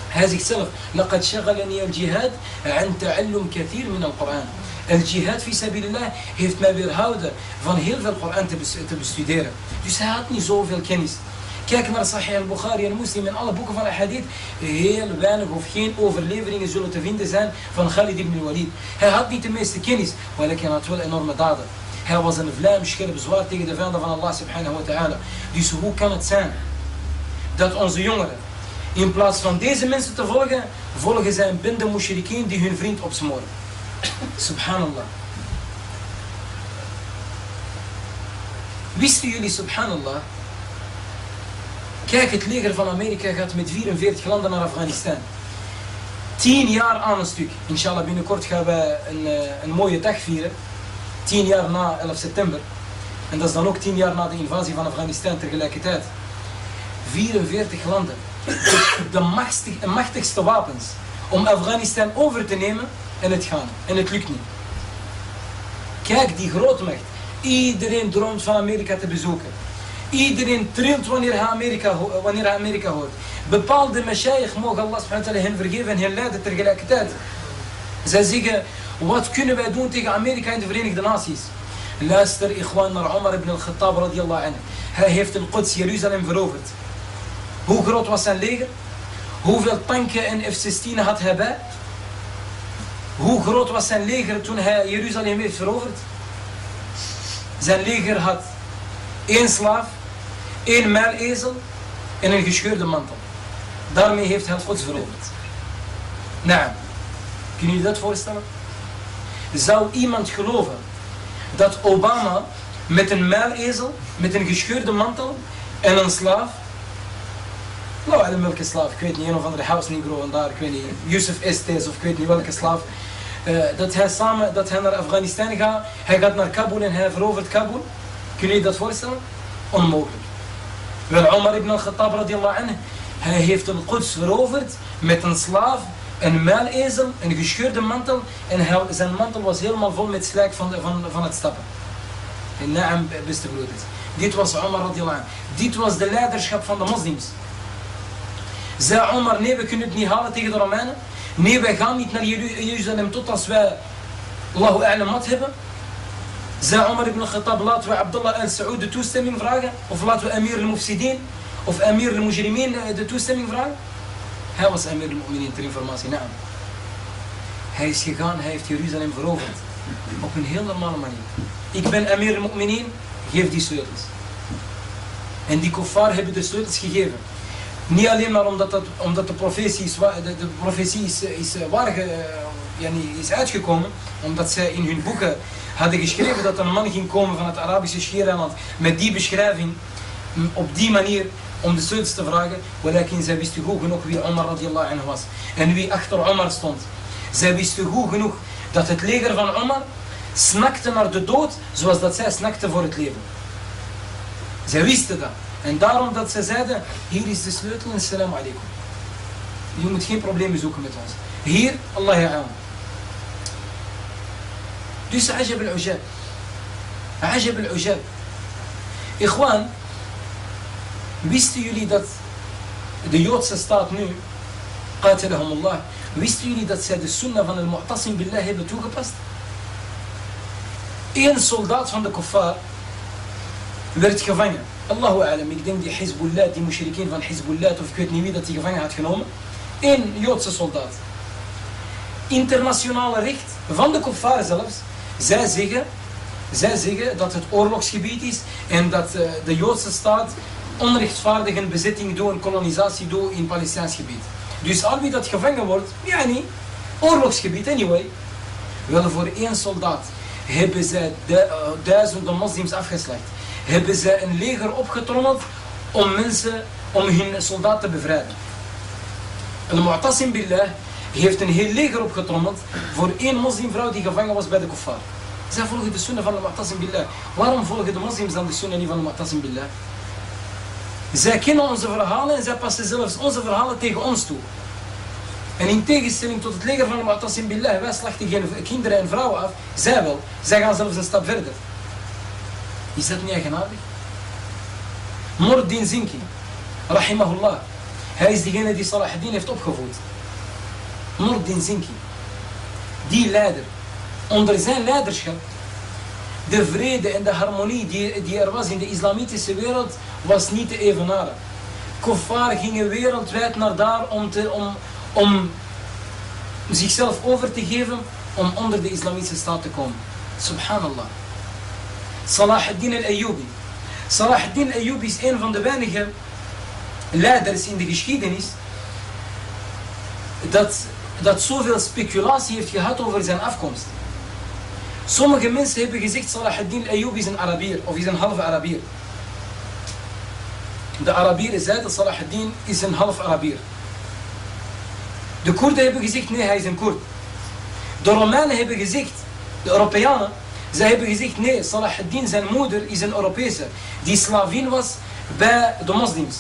hij zegt zelf, لقد شغلني الجهاد عن تعلم كثير من القرآن. El-jihad fi sabilillah heeft mij weerhouden van heel veel Koran te bestuderen. Dus hij had niet zoveel kennis. Kijk naar Sahih al-Bukhari en Muslim en alle boeken van hadith. Heel weinig of geen overleveringen zullen te vinden zijn van Khalid ibn Walid. Hij had niet de meeste kennis, maar hij had wel enorme daden. Hij was een vlijmscherp zwaar tegen de vijanden van Allah subhanahu wa ta'ala. Dus hoe kan het zijn dat onze jongeren, in plaats van deze mensen te volgen, volgen zij een bende mushrikeen die hun vriend opsmoren. Subhanallah. Wisten jullie, subhanallah, Kijk, het leger van Amerika gaat met 44 landen naar Afghanistan. 10 jaar aan een stuk. Inshallah, binnenkort gaan we een, eh, een mooie dag vieren. 10 jaar na 11 september. En dat is dan ook 10 jaar na de invasie van Afghanistan tegelijkertijd. 44 landen. De, machtig, machtigste wapens om Afghanistan over te nemen en het gaan. En het lukt niet. Kijk, die grootmacht. Iedereen droomt van Amerika te bezoeken. Iedereen trilt wanneer hij Amerika, wanneer hij Amerika hoort. Bepaalde mashayikh mogen Allah hen vergeven en hen leiden tegelijkertijd. Zij zeggen, wat kunnen wij doen tegen Amerika en de Verenigde Naties? Luister, ikhwan, naar Omar ibn al-Khattab radiyallahu anhu. Hij heeft een Quds Jeruzalem veroverd. Hoe groot was zijn leger? Hoeveel tanken en F-16 had hij bij? Hoe groot was zijn leger toen hij Jeruzalem heeft veroverd? Zijn leger had één slaaf, één muilezel en een gescheurde mantel. Daarmee heeft hij Gods veroverd. Nou, kun je je dat voorstellen? Zou iemand geloven dat Obama met een muilezel, met een gescheurde mantel en een slaaf, nou, welke slaaf, ik weet niet, een of andere house negro en daar, ik weet niet, Yusuf Estes of ik weet niet welke slaaf, uh, dat hij samen, dat hij naar Afghanistan gaat, hij gaat naar Kabul en hij verovert Kabul. Kun je je dat voorstellen? Onmogelijk. Wel, Omar ibn al-Khattab radiallahu anhu, hij heeft een Quds veroverd met een slaaf, een muilezel, een gescheurde mantel en zijn mantel was helemaal vol met slijk van, de, van, van het stappen. En naam, beste broeders. Dit was Omar radiallahu. Dit was de leiderschap van de moslims. Zei Omar, nee, we kunnen het niet halen tegen de Romeinen. Nee, wij gaan niet naar Jeruzalem tot als wij Allahu A'lam hebben. Zei Omar ibn Khattab, laten we Abdullah al-Saud de toestemming vragen? Of laten we Amir al-Mufsidin of Amir al-Mujrimin de toestemming vragen? Hij was Amir al-Mu'minin ter informatie, naam. Hij is gegaan, hij heeft Jeruzalem veroverd. Op een heel normale manier. Ik ben Amir al-Mu'minin, geef die sleutels. En die kuffar hebben de sleutels gegeven. Niet alleen maar omdat, dat, omdat de profetie is, de, profetie is, is, waar, is uitgekomen, omdat zij in hun boeken hadden geschreven dat een man ging komen van het Arabische Schiereiland met die beschrijving, op die manier, om de sleutels te vragen. Walakin zij wisten goed genoeg wie Omar radiallahu anhu was. En wie achter Omar stond. Zij wisten goed genoeg dat het leger van Omar snakte naar de dood, zoals dat zij snakte voor het leven. Zij wisten dat. En daarom dat zij zeiden, hier is de sleutel en salam alaikum. Je moet geen problemen zoeken met ons. Hier, Allah ya'am. Dus ajab al-ujab. Ajab al-ujab. Ikhwan, wisten jullie dat de Joodse staat nu, qatilahum Allah, Wisten jullie dat zij de sunnah van al-Mu'tasim billah hebben toegepast? Eén soldaat van de kuffar werd gevangen. Allahu alam, ik denk die Hezbollah, die mushrikeen van Hezbollah, of ik weet niet wie dat die gevangen had genomen. Eén Joodse soldaat. Internationale recht van de kuffar zelfs, zij zeggen, zij zeggen dat het oorlogsgebied is en dat uh, de Joodse staat onrechtvaardig een bezetting doet, een kolonisatie doet in Palestijns gebied. Dus al wie dat gevangen wordt, ja niet, oorlogsgebied anyway. Wel voor één soldaat hebben zij uh, duizenden moslims afgeslacht. Hebben zij een leger opgetrommeld om mensen, om hun soldaat te bevrijden. Al-Mu'tasim Billah heeft een heel leger opgetrommeld voor één moslimvrouw die gevangen was bij de kuffar. Zij volgen de sunnah van Al-Mu'tasim Billah. Waarom volgen de moslims dan de sunnah niet van Al-Mu'tasim Billah? Zij kennen onze verhalen en zij passen zelfs onze verhalen tegen ons toe. En in tegenstelling tot het leger van Mu'tasim Billah, wij slachten geen kinderen en vrouwen af. Zij wel. Zij gaan zelfs een stap verder. Is dat niet eigenaardig? Mordin Zinki, rahimahullah. Hij is degene die Salahuddin heeft opgevoed. Mordin Zinki. Die leider. Onder zijn leiderschap, de vrede en de harmonie die, die er was in de islamitische wereld, was niet te evenaren. Kuffar gingen wereldwijd naar daar om, te, om, om zichzelf over te geven om onder de islamitische staat te komen. Subhanallah. Salah ad-Din al-Ayyubi. Salah ad-Din al-Ayyubi is een van de weinige leiders in de geschiedenis dat, dat zoveel speculatie heeft gehad over zijn afkomst. Sommige mensen hebben gezegd Salah ad-Din is een Arabier of is een halve Arabier. De Arabieren zeiden Salah ad-Din is een half Arabier. De Koerden hebben gezegd nee, hij is een Koerd. De Romeinen hebben gezegd, de Europeanen, zij hebben gezegd nee, Salah ad-Din zijn moeder is een Europese. Die slavin was bij de moslims.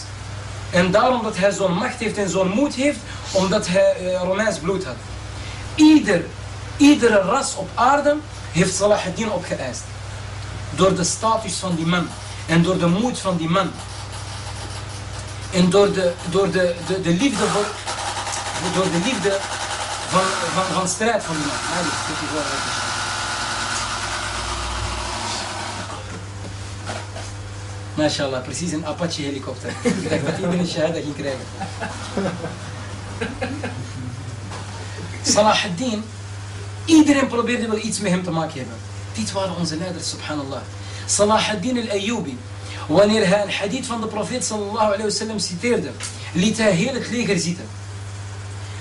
En daarom dat hij zo'n macht heeft en zo'n moed heeft, omdat hij uh, Romeins bloed had. Ieder, iedere ras op aarde heeft Salah ad-Din opgeëist. Door de status van die man. En door de moed van die man. En door de, door de, de, de liefde voor, door de liefde van, van, van strijd van die man. Ali, precies een Apache helikopter. Ik dacht dat iedereen een shahada ging krijgen. Salah iedereen probeerde wel iets met hem te maken hebben. Dit waren onze leiders, subhanallah. Salah ad-Din al-Ayyubi, wanneer hij een hadith van de profeet sallallahu alayhi wa sallam citeerde, liet hij heel het leger zitten.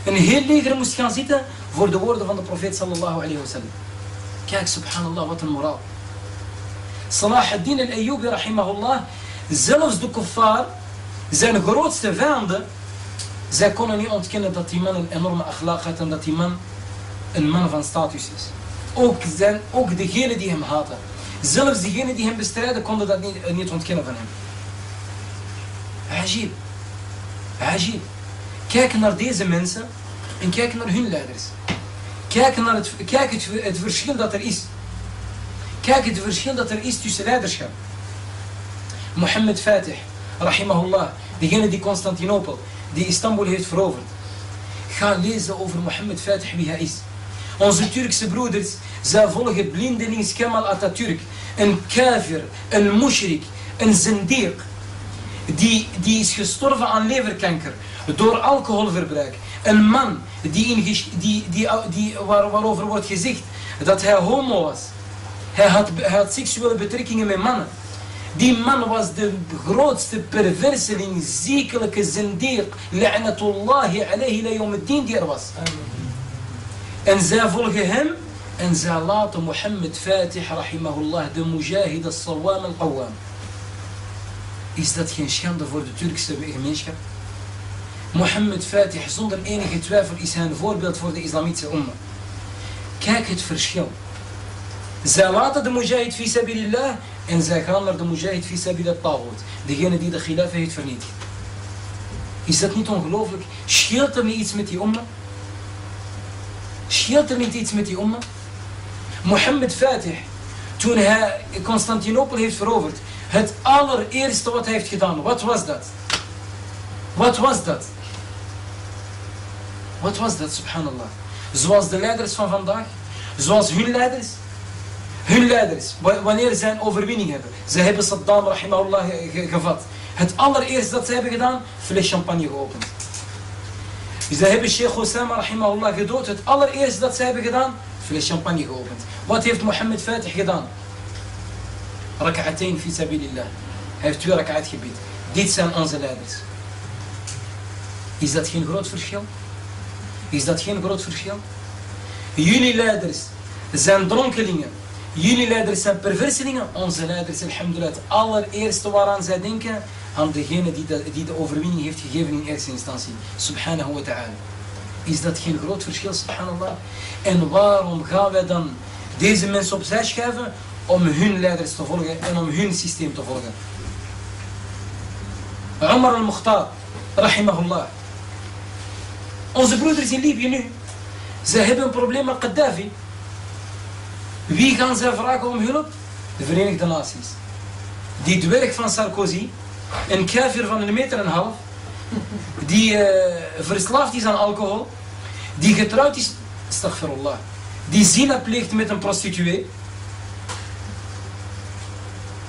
Een heel leger moest gaan zitten voor de woorden van de profeet sallallahu alayhi wa sallam. Kijk, subhanallah, wat een moraal. Salah ad-Din al-Ayyubi rahimahullah, zelfs de kuffar, zijn grootste vijanden, zij konden niet ontkennen dat die man een enorme akhlaq had en dat die man een man van status is. Ook, zijn, ook degenen die hem haten. Zelfs diegenen die hem bestrijden konden dat niet, niet ontkennen van hem. Ajib. Ajib. Kijk naar deze mensen en kijk naar hun leiders. Kijk, naar het, kijk het, het verschil dat er is. Kijk het verschil dat er is tussen leiderschap. Mohammed Fatih, rahimahullah, degene die Constantinopel, die Istanbul heeft veroverd. Ga lezen over Mohammed Fatih wie hij is. Onze Turkse broeders, zij volgen blindelings Kemal Atatürk. Een kafir, een mushrik, een zendiq. Die, die is gestorven aan leverkanker door alcoholverbruik. Een man die in, die, die, die, waar, waarover wordt gezegd dat hij homo was. Hij had, hij had seksuele betrekkingen met mannen. Die man was de grootste perverseling, ziekelijke zendiq. La'natullahi alayhi la die er was. En zij volgen hem en zij laten Mohammed Fatih rahimahullah, de mujahid al-sawam al-qawwam. Is dat geen schande voor de Turkse gemeenschap? Mohammed Fatih, zonder enige twijfel, is hij een voorbeeld voor de islamitische umma. Kijk het verschil. Zij laten de mujahid fi sabilillah en zij gaan naar de mujahid fi. Degene die de khilafa heeft vernietigd. Is dat niet ongelooflijk? Scheelt er niet iets met die umma? Scheelt er niet iets met die umma? Mohammed Fatih, toen hij Constantinopel heeft veroverd, het allereerste wat hij heeft gedaan, wat was dat? Wat was dat? Wat was dat, subhanallah? Zoals de leiders van vandaag, zoals hun leiders. Hun leiders, wa- wanneer zij een overwinning hebben. Ze hebben Saddam rahimahullah ge- ge- gevat. Het allereerste dat ze hebben gedaan, fles champagne geopend. Ze hebben Sheikh Osama rahimahullah gedood. Het allereerste dat ze hebben gedaan, fles champagne geopend. Wat heeft Mohammed Fatih gedaan? Rak'atain fi sabilillah. Hij heeft twee rak'at gebied. Dit zijn onze leiders. Is dat geen groot verschil? Is dat geen groot verschil? Jullie leiders zijn dronkelingen. Jullie leiders zijn perverselingen. Onze leiders, alhamdulillah, het allereerste waaraan zij denken, aan degene die de, die de overwinning heeft gegeven in eerste instantie. Subhanahu wa ta'ala. Is dat geen groot verschil, subhanallah? En waarom gaan wij dan deze mensen opzij schuiven om hun leiders te volgen en om hun systeem te volgen? Umar al-Mukhtar, rahimahullah. Onze broeders in Libië nu, ze hebben een probleem met Gaddafi. Wie gaan zij vragen om hulp? De Verenigde Naties. Die dwerg van Sarkozy, een kafir van een meter en een half, die eh, verslaafd is aan alcohol, die getrouwd is, astaghfirullah, die zina pleegt met een prostituee.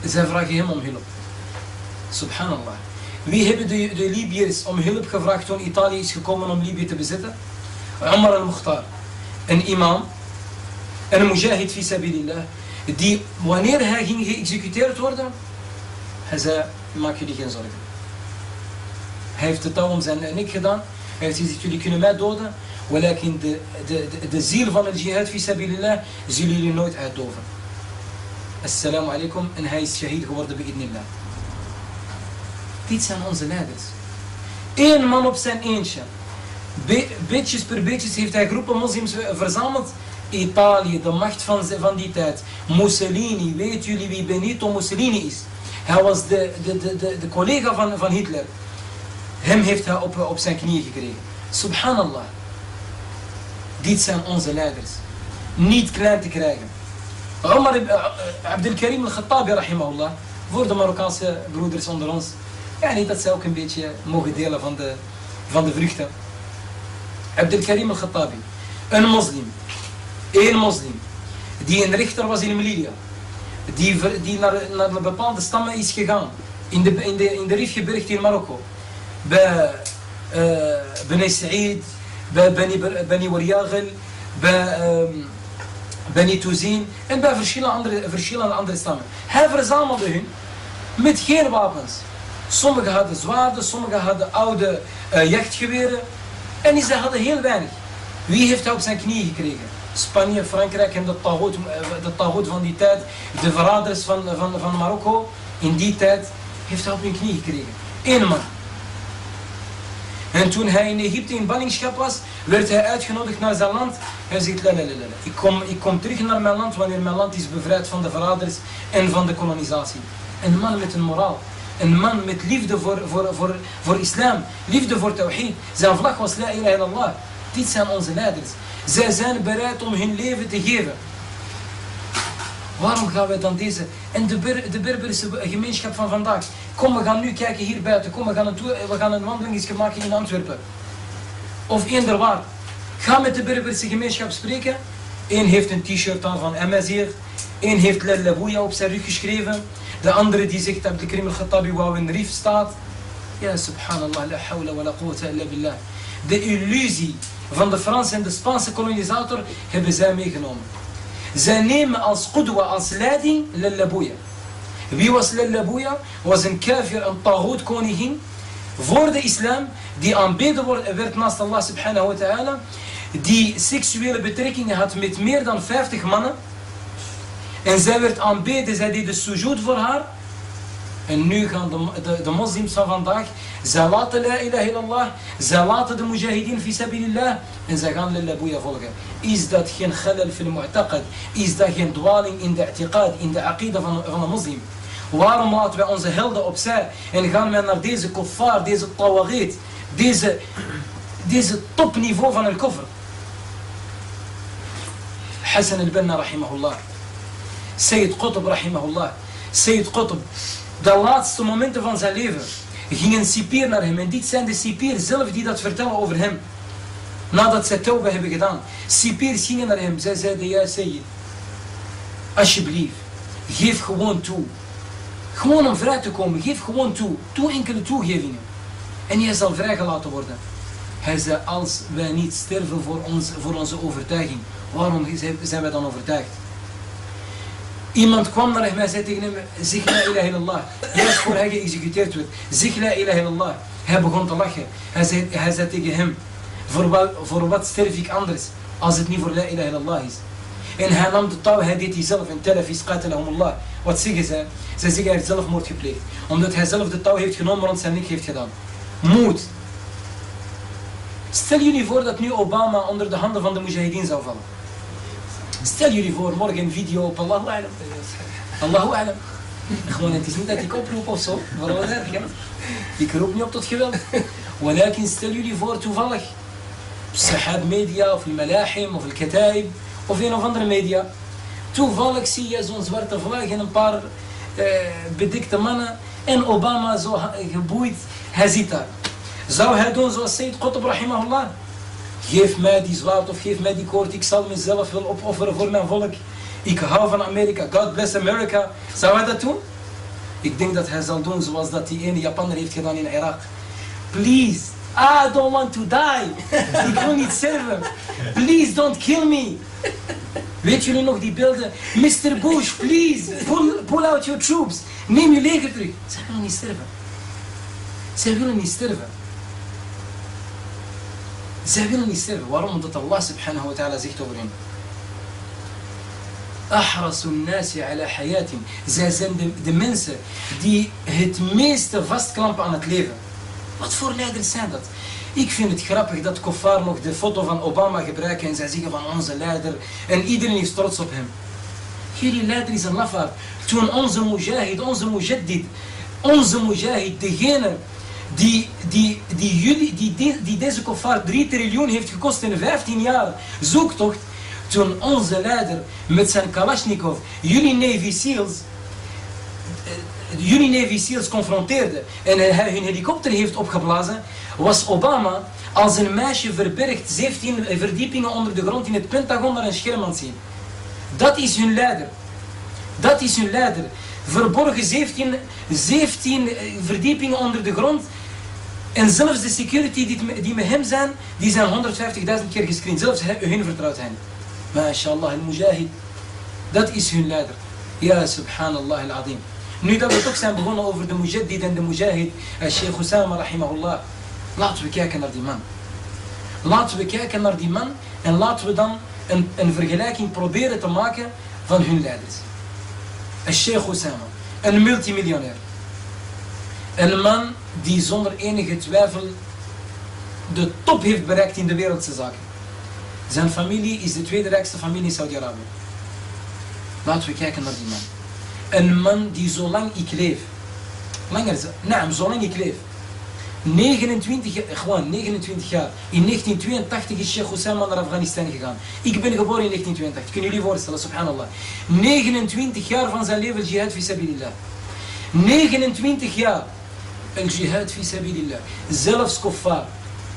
Zij vragen hem om hulp. Subhanallah. Wie hebben de, Libiërs om hulp gevraagd toen Italië is gekomen om Libië te bezetten? Umar al-Mukhtar. Een imam. En een mujahid fi sabilillah. Die wanneer hij ging geëxecuteerd worden, hij zei, maak jullie geen zorgen. Hij heeft het om zijn nek gedaan. Hij heeft gezegd, jullie kunnen mij doden. Walakin de, de, de, de ziel van het jihad fi sabilillah zullen jullie nooit uitdoven. Assalamu alaikum. En hij is shahid geworden bij idnillah. Dit zijn onze leiders. Eén man op zijn eentje. Be beetjes per beetjes heeft hij groepen moslims verzameld. Italië, de macht van, van die tijd. Mussolini, weet jullie wie Benito Mussolini is? Hij was de, de, de, de, de collega van, van Hitler. Hem heeft hij op, op zijn knieën gekregen. Subhanallah. Dit zijn onze leiders. Niet klein te krijgen. Omar eh, Abdel Karim al-Khattabi, rahimahullah, voor de Marokkaanse broeders onder ons. Ja, niet dat zij ook een beetje mogen delen van de, van de vruchten. Abdel Karim al-Khattabi, een moslim, één moslim, die een rechter was in Melilla, die, die naar, naar bepaalde stammen is gegaan, in de, in de, in de Rifgebergte in Marokko, bij uh, Beni Saïd, bij Beni, Beni Wariagel, bij ehm, Beni Touzin en bij verschillende andere, verschillende andere stammen. Hij verzamelde hun met geen wapens. Sommigen hadden zwaarden, sommigen hadden oude uh, jachtgeweren. En ze hadden heel weinig. Wie heeft hij op zijn knie gekregen? Spanje, Frankrijk en de tagoot, de tagoot van die tijd, de verraders van, van, van Marokko in die tijd, heeft hij op hun knie gekregen. Eén man. En toen hij in Egypte in ballingschap was, werd hij uitgenodigd naar zijn land. Hij zegt. Ik, kom, ik kom terug naar mijn land wanneer mijn land is bevrijd van de verraders en van de kolonisatie. Een man met een moraal. Een man met liefde voor, voor, voor, voor islam. Liefde voor tawhid. Zijn vlag was la ilaha illallah. Dit zijn onze leiders. Zij zijn bereid om hun leven te geven. Waarom gaan wij dan deze... En de, Ber, de Berberse gemeenschap van vandaag. Kom, we gaan nu kijken hier buiten. Kom, we gaan een, we gaan een wandeling maken in Antwerpen. Of eender waar. Ga met de Berberse gemeenschap spreken. Eén heeft een t-shirt aan van Amazir. Eén heeft Lellabouya op zijn rug geschreven. De andere die zegt dat de Krim al-Khattabi wou rief staat. Ja, subhanallah, la hawla wa la quwwata illa billah. De illusie van de Franse en de Spaanse kolonisator hebben zij meegenomen. Zij nemen als qudwa, als leiding, Lellabouya. Wie was Lellabouya? Was een kafir, een tagoot koningin voor de islam, die aanbeden werd naast Allah subhanahu wa ta'ala, die seksuele betrekkingen had met meer dan 50 mannen. En zij werd aanbeden, zij deed de sujud voor haar. En nu gaan de, de, de moslims van vandaag, zij laten la ilaha illallah, zij laten de mujahideen fi sabilillah en zij gaan lillabouya volgen. Is dat geen khalal fil mu'taqad? Is dat geen dwaling in de i'tiqad, in de aqida van, van de moslim? Waarom laten wij onze helden opzij en gaan wij naar deze kuffar, deze tawagit, deze, deze topniveau van het koffer? Hassan al-Banna rahimahullah. Sayyid Qutb rahimahullah. Sayyid Qutb, de laatste momenten van zijn leven ging een naar hem. En dit zijn de cipier zelf die dat vertellen over hem. Nadat zij tauba hebben gedaan. Cipiers gingen naar hem. Zij zeiden, ja Sayyid. Alsjeblieft. Geef gewoon toe. Gewoon om vrij te komen. Geef gewoon toe. Toe enkele toegevingen. En jij zal vrijgelaten worden. Hij zei, als wij niet sterven voor, ons, voor onze overtuiging. Waarom zijn wij dan overtuigd? Iemand kwam naar hem en zei tegen hem, zeg la ilaha illallah. Juist voor hij geëxecuteerd werd. Zeg la ilaha illallah. Hij begon te lachen. Hij zei, hij zei tegen hem, voor wat, voor wat sterf ik anders als het niet voor la ilaha illallah is. En hij nam de touw, hij deed hij zelf in telefis qatalahumullah. Wat zeggen zij? Zij zeggen hij heeft zelfmoord gepleegd. Omdat hij zelf de touw heeft genomen rond zijn nek heeft gedaan. Moed. Stel jullie voor dat nu Obama onder de handen van de mujahideen zou vallen. Stel jullie voor, morgen een video op Allahu Alam. Allahu Alam. Gewoon, het is niet dat ik oproep of zo. Ik roep niet op tot geweld. Walakin stel jullie voor toevallig. Sahab Media of Malahim of Kataib of een of andere media. Toevallig zie je zo'n zwarte vlag en een paar eh, bedikte mannen en Obama zo geboeid. Hij zit daar. Zou hij doen zoals Sayyid Qutb rahimahullah? Geef mij die zwaard of geef mij die koord. Ik zal mezelf wel opofferen voor mijn volk. Ik hou van Amerika. God bless America. Zou hij dat doen? Ik denk dat hij zal doen zoals dat die ene Japaner heeft gedaan in Irak. Please, I don't want to die. ik wil niet sterven. Please don't kill me. Weet jullie nog die beelden? Mr. Bush, please, pull, out your troops. Neem je leger terug. Zij willen niet sterven. Zij willen niet sterven. Zij willen niet sterven. Waarom? Omdat Allah subhanahu wa ta'ala zegt over hen. Zij zijn de mensen die het meeste vastklampen aan het leven. Wat voor leiders zijn dat? Ik vind het grappig dat Kofar nog de foto van Obama gebruiken en zij zeggen van onze leider. En iedereen is trots op hem. Jullie leider is een lafaard. Toen onze mujahid, onze mujaddid, onze mujahid, degene die, die, die, jullie, die, die, deze kofar 3 triljoen heeft gekost in 15 jaar zoektocht, toen onze leider met zijn Kalashnikov jullie Navy SEALs, jullie Navy SEALs confronteerde en hij hun helikopter heeft opgeblazen, was Obama als een meisje verbergt 17 verdiepingen onder de grond in het Pentagon naar een scherm aan zien. Dat is hun leider. Dat is hun leider. Verborgen 17, 17 verdiepingen onder de grond. En zelfs de security die, met hem zijn, die zijn 150.000 keer gescreend. Zelfs hun vertrouwt hen. MashaAllah, al-mujahid. Dat is hun leider. Ja, subhanallah al-azim. Nu dat we toch zijn begonnen over de mujaddid en de mujahid, Sheikh Osama rahimahullah. Laten we kijken naar die man. Laten we kijken naar die man en laten we dan een, een vergelijking proberen te maken van hun leiders. Sheikh Osama, een multimiljonair. Een man die zonder enige twijfel de top heeft bereikt in de wereldse zaken. Zijn familie is de tweede rijkste familie in Saudi-Arabië. Laten we kijken naar die man. Een man die zolang ik leef, langer, naam, zolang ik leef, 29, gewoon 29 jaar. In 1982 is Sheikh Osama naar Afghanistan gegaan. Ik ben geboren in 1982. Kunnen jullie voorstellen, subhanallah. 29 jaar van zijn leven jihad fi sabilillah. 29 jaar een jihad fi sabilillah. Zelfs kuffar.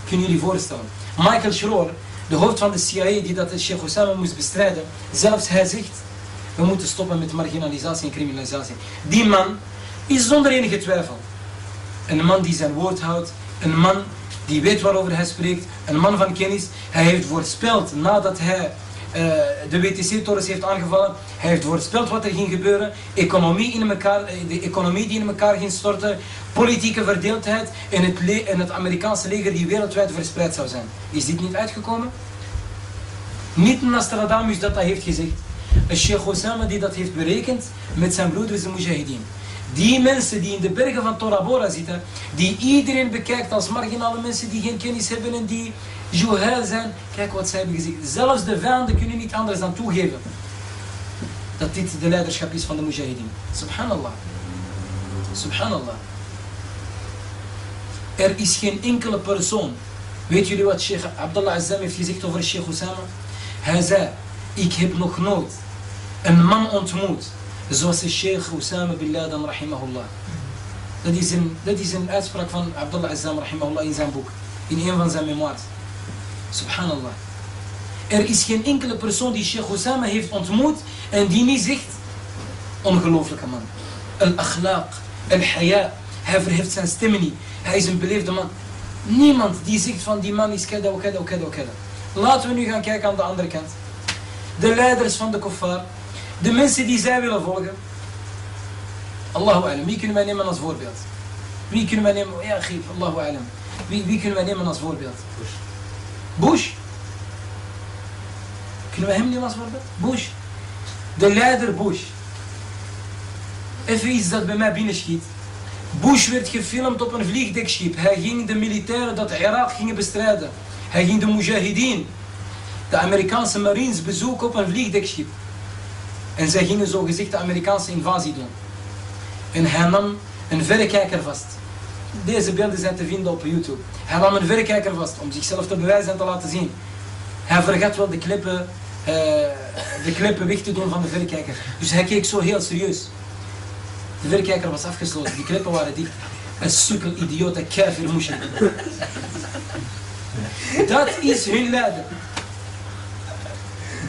Kunnen jullie voorstellen. Michael Schroer, de hoofd van de CIA die dat Sheikh Osama moest bestrijden. Zelfs hij zegt, we moeten stoppen met marginalisatie en criminalisatie. Die man is zonder enige twijfel een man die zijn woord houdt. Een man die weet waarover hij spreekt. Een man van kennis. Hij heeft voorspeld nadat hij de WTC-torens heeft aangevallen. Hij heeft voorspeld wat er ging gebeuren. Economie in elkaar, de economie die in elkaar ging storten. Politieke verdeeldheid. En het, het Amerikaanse leger die wereldwijd verspreid zou zijn. Is dit niet uitgekomen? Niet Nostradamus dat dat heeft gezegd. Sheikh Osama die dat heeft berekend met zijn broeders de Mujahideen. Die mensen die in de bergen van Tora Bora zitten, die iedereen bekijkt als marginale mensen die geen kennis hebben en die juhel zijn. Kijk wat zij hebben gezegd. Zelfs de vijanden kunnen niet anders dan toegeven dat dit de leiderschap is van de mujahideen. Subhanallah. Subhanallah. Er is geen enkele persoon. Weet jullie wat Sheikh Abdullah Azam heeft gezegd over Sheikh Osama? Hij zei, ik heb nog nooit een man ontmoet Zoals Sheikh Osama bin Laden rahimahullah. Dat is, een, dat is een uitspraak van Abdullah Azzam rahimahullah in zijn boek. In een van zijn memoirs. Subhanallah. Er is geen enkele persoon die Sheikh Osama heeft ontmoet en die niet zegt, ongelooflijke man. Al-akhlaq, al-haya, hij verheft zijn stemmen niet. Hij is een beleefde man. Niemand die zegt van die man is kada, kada, kada, kada. Laten we nu gaan kijken aan de andere kant. De leiders van de kuffar. De mensen die zij willen volgen. Allahu alam. Wie kunnen wij nemen als voorbeeld? Wie kunnen wij nemen? Ja. Allahu alam. Wie, wie kunnen wij nemen als voorbeeld? Bush. Kunnen we hem nemen als voorbeeld? Bush. De leider Bush. Even iets dat bij mij binnenschiet. Bush werd gefilmd op een vliegdekschip. Hij ging de militairen dat Irak gingen bestrijden. Hij ging de mujahideen, de Amerikaanse marines, bezoeken op een vliegdekschip. En zij gingen zo gezegd de Amerikaanse invasie doen. En hij nam een verrekijker vast. Deze beelden zijn te vinden op YouTube. Hij nam een verrekijker vast om zichzelf te bewijzen en te laten zien. Hij vergat wel de klippen, uh, de klippen weg te doen van de verrekijker. Dus hij keek zo heel serieus. De verrekijker was afgesloten, die klippen waren dicht. Een sukkel, idiote, kafir, moesje. Dat is hun leider.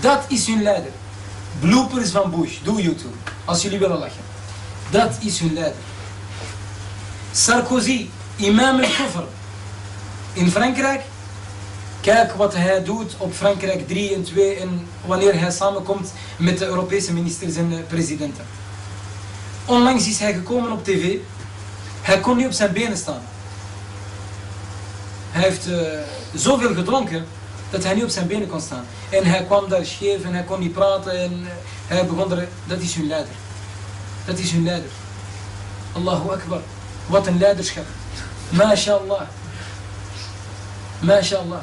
Dat is hun leider. Bloopers van Bush. Doe YouTube. Als jullie willen lachen. Dat is hun leider. Sarkozy, imam al-kufr. In Frankrijk. Kijk wat hij doet op Frankrijk 3 en 2 en wanneer hij samenkomt met de Europese ministers en presidenten. Onlangs is hij gekomen op tv. Hij kon niet op zijn benen staan. Hij heeft uh, zoveel gedronken dat hij niet op zijn benen kon staan. En hij kwam daar scheef en hij kon niet praten en uh, hij begon. Dat is hun leider. Dat is hun leider. Allahu Akbar. Wat een leiderschap. MashaAllah. MashaAllah.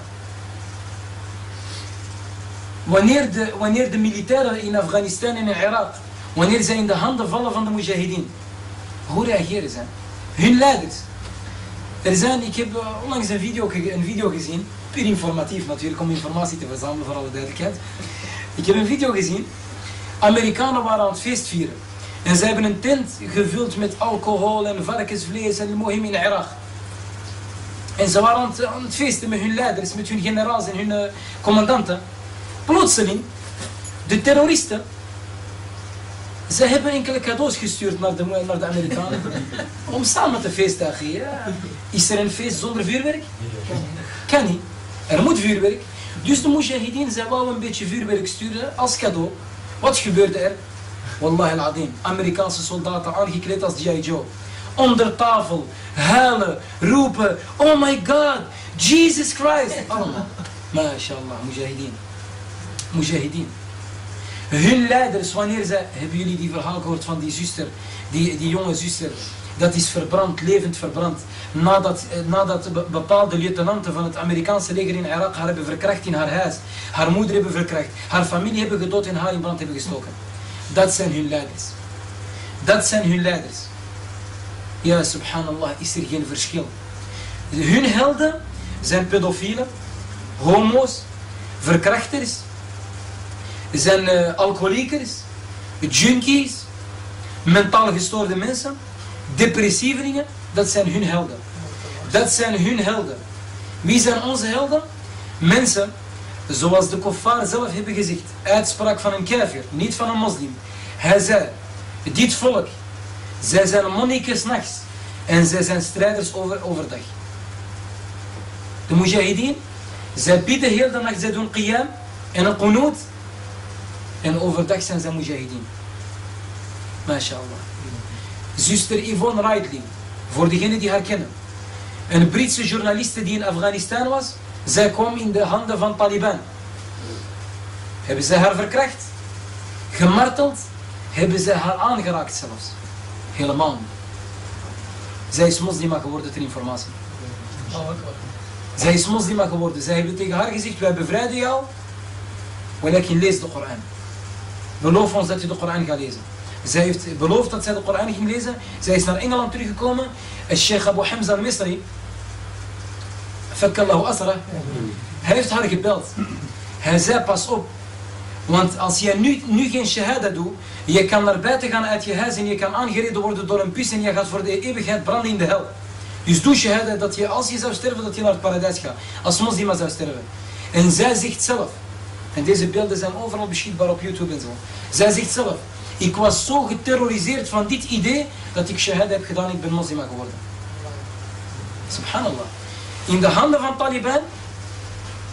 Wanneer de, wanneer de militairen in Afghanistan en in Irak, wanneer zij in de handen vallen van de mujahideen, hoe reageren zij? Hun leiders. Er zijn, ik heb uh, onlangs een video, een video gezien, puur informatief natuurlijk, om informatie te verzamelen voor alle duidelijkheid. Ik heb een video gezien, Amerikanen waren aan het feest vieren. En ze hebben een tent gevuld met alcohol en varkensvlees en mohim in Irak. En ze waren aan het, feesten met hun leiders, met hun generaals en hun uh, commandanten. Plotseling, de terroristen ze hebben enkele cadeaus gestuurd naar de, naar de Amerikanen. om samen te feestdagen. Ja. Is er een feest zonder vuurwerk? Kan niet. Er moet vuurwerk. Dus de mujahideen, zij wou een beetje vuurwerk sturen als cadeau. Wat gebeurde er? Wallahi al-adim. Amerikaanse soldaten aangekleed als G.I. Joe. Onder tafel, huilen, roepen. Oh my God, Jesus Christ. Allemaal. MashaAllah, mujahideen. Mujahideen. Hun leiders, wanneer ze, hebben jullie die verhaal gehoord van die zuster, die, die jonge zuster, dat is verbrand, levend verbrand, nadat, eh, nadat bepaalde luitenanten van het Amerikaanse leger in Irak haar hebben verkracht in haar huis, haar moeder hebben verkracht, haar familie hebben gedood en haar in brand hebben gestoken. Dat zijn hun leiders. Dat zijn hun leiders. Ja, subhanallah, is er geen verschil. Hun helden zijn pedofielen, homo's, verkrachters, zijn uh, alcoholiekers, junkies, mentaal gestoorde mensen, depressievelingen, dat zijn hun helden. Dat zijn hun helden. Wie zijn onze helden? Mensen, zoals de kofar zelf hebben gezegd, uitspraak van een kafir, niet van een moslim. Hij zei, dit volk, zij zijn monniken nachts en zij zijn strijders over, overdag. De mujahideen, zij bidden heel de nacht, zij doen qiyam en een qunut en overdag zijn ze mujahideen. MashaAllah. Zuster Yvonne Ridley. Voor degenen die haar kennen. Een Britse journaliste die in Afghanistan was. Zij kwam in de handen van Taliban. Hebben ze haar verkracht? Gemarteld? Hebben ze haar aangeraakt zelfs? Helemaal niet. Zij is moslima geworden ter informatie. Zij is moslima geworden. Zij hebben tegen haar gezegd, wij bevrijden jou. Walakin lees de Koran. Beloof ons dat je de Koran gaat lezen. Zij heeft beloofd dat zij de Koran ging lezen. Zij is naar Engeland teruggekomen. En Sheikh Abu Hamza al-Misri, Fakkallahu asra, hij heeft haar gebeld. Hij zei pas op. Want als je nu, nu geen shahada doet, je kan naar buiten gaan uit je huis en je kan aangereden worden door een pus en je gaat voor de eeuwigheid branden in de hel. Dus doe shahada dat je als je zou sterven, dat je naar het paradijs gaat. Als moslima zou sterven. En zij zegt zelf, en deze beelden zijn overal beschikbaar op YouTube en zo. Zij zegt zelf, ik was zo geterroriseerd van dit idee dat ik shahada heb gedaan, ik ben moslima geworden. Subhanallah. In de handen van Taliban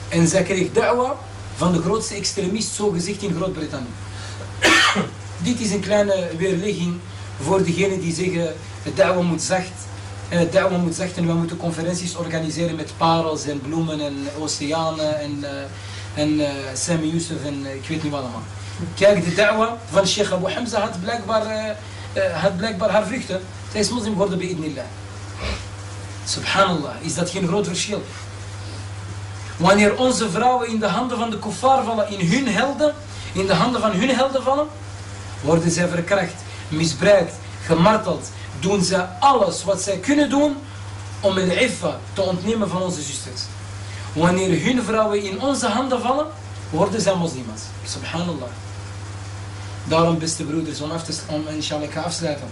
en zij kreeg da'wa van de grootste extremist, zo gezegd in Groot-Brittannië. Dit is een kleine weerlegging voor degenen die zeggen, het da'wa moet zacht. En het da'wa moet zacht en we moeten conferenties organiseren met parels en bloemen en oceanen en, uh, en uh, Sami Youssef en uh, ik weet niet wat allemaal. Kijk, de da'wa van Sheikh Abu Hamza had blijkbaar, had blijkbaar haar vruchten. Zij is moslim geworden bij idnillah. Subhanallah, is dat geen groot verschil? Wanneer onze vrouwen in de handen van de kuffar vallen, in hun helden, in de handen van hun helden vallen, worden zij verkracht, misbruikt, gemarteld, doen zij alles wat zij kunnen doen om het iffa te ontnemen van onze zusters. Wanneer hun vrouwen in onze handen vallen, worden zij moslims. Subhanallah. Daarom, beste broeders, om, af te, om afsluiten.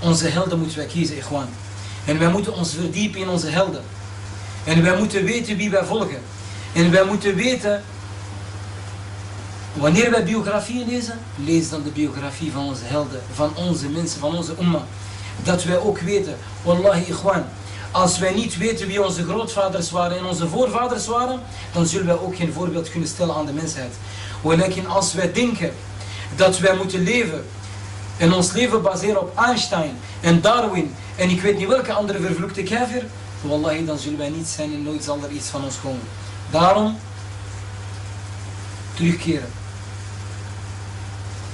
Onze helden moeten wij kiezen, ikhwan. En wij moeten ons verdiepen in onze helden. En wij moeten weten wie wij volgen. En wij moeten weten, wanneer wij biografieën lezen, lees dan de biografie van onze helden, van onze mensen, van onze umma. Dat wij ook weten, wallahi ikhwan, als wij niet weten wie onze grootvaders waren en onze voorvaders waren, dan zullen wij ook geen voorbeeld kunnen stellen aan de mensheid. Als wij denken dat wij moeten leven en ons leven baseren op Einstein en Darwin en ik weet niet welke andere vervloekte kafir, wallahi dan zullen wij niet zijn en nooit zal er iets van ons komen. Daarom, terugkeren.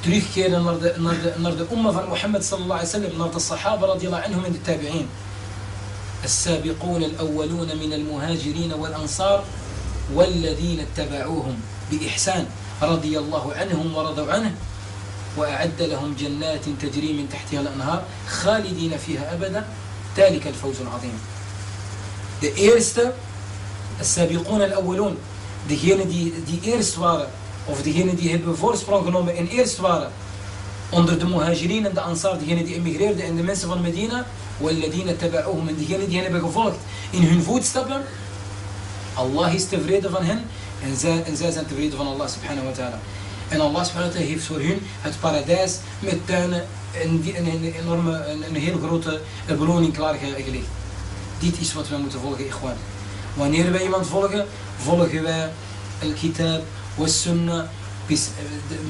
Terugkeren naar de, naar de, naar de umma van Mohammed sallallahu alaihi wasallam, naar de sahaba radiallahu anhum en de tabi'in. السابقون الأولون من المهاجرين والأنصار والذين اتبعوهم بإحسان رضي الله عنهم ورضوا عنه وأعد لهم جنات تجري من تحتها الأنهار خالدين فيها أبدا ذلك الفوز العظيم De eerste, السابقون الأولون, degenen die, die eerst waren, of degenen die hebben voorsprong genomen en eerst waren, onder de muhajirin en de ansar, degenen die emigreerden en de mensen van Medina, en degenen die hen hebben gevolgd in hun voetstappen, Allah is tevreden van hen en zij, en zij zijn tevreden van Allah subhanahu wa ta'ala. En Allah heeft voor hun het paradijs met tuinen en een, een, enorme, een, een heel grote beloning klaargelegd. Dit is wat wij moeten volgen, ikhwan. Wanneer wij iemand volgen, volgen wij al-kitab was-sunnah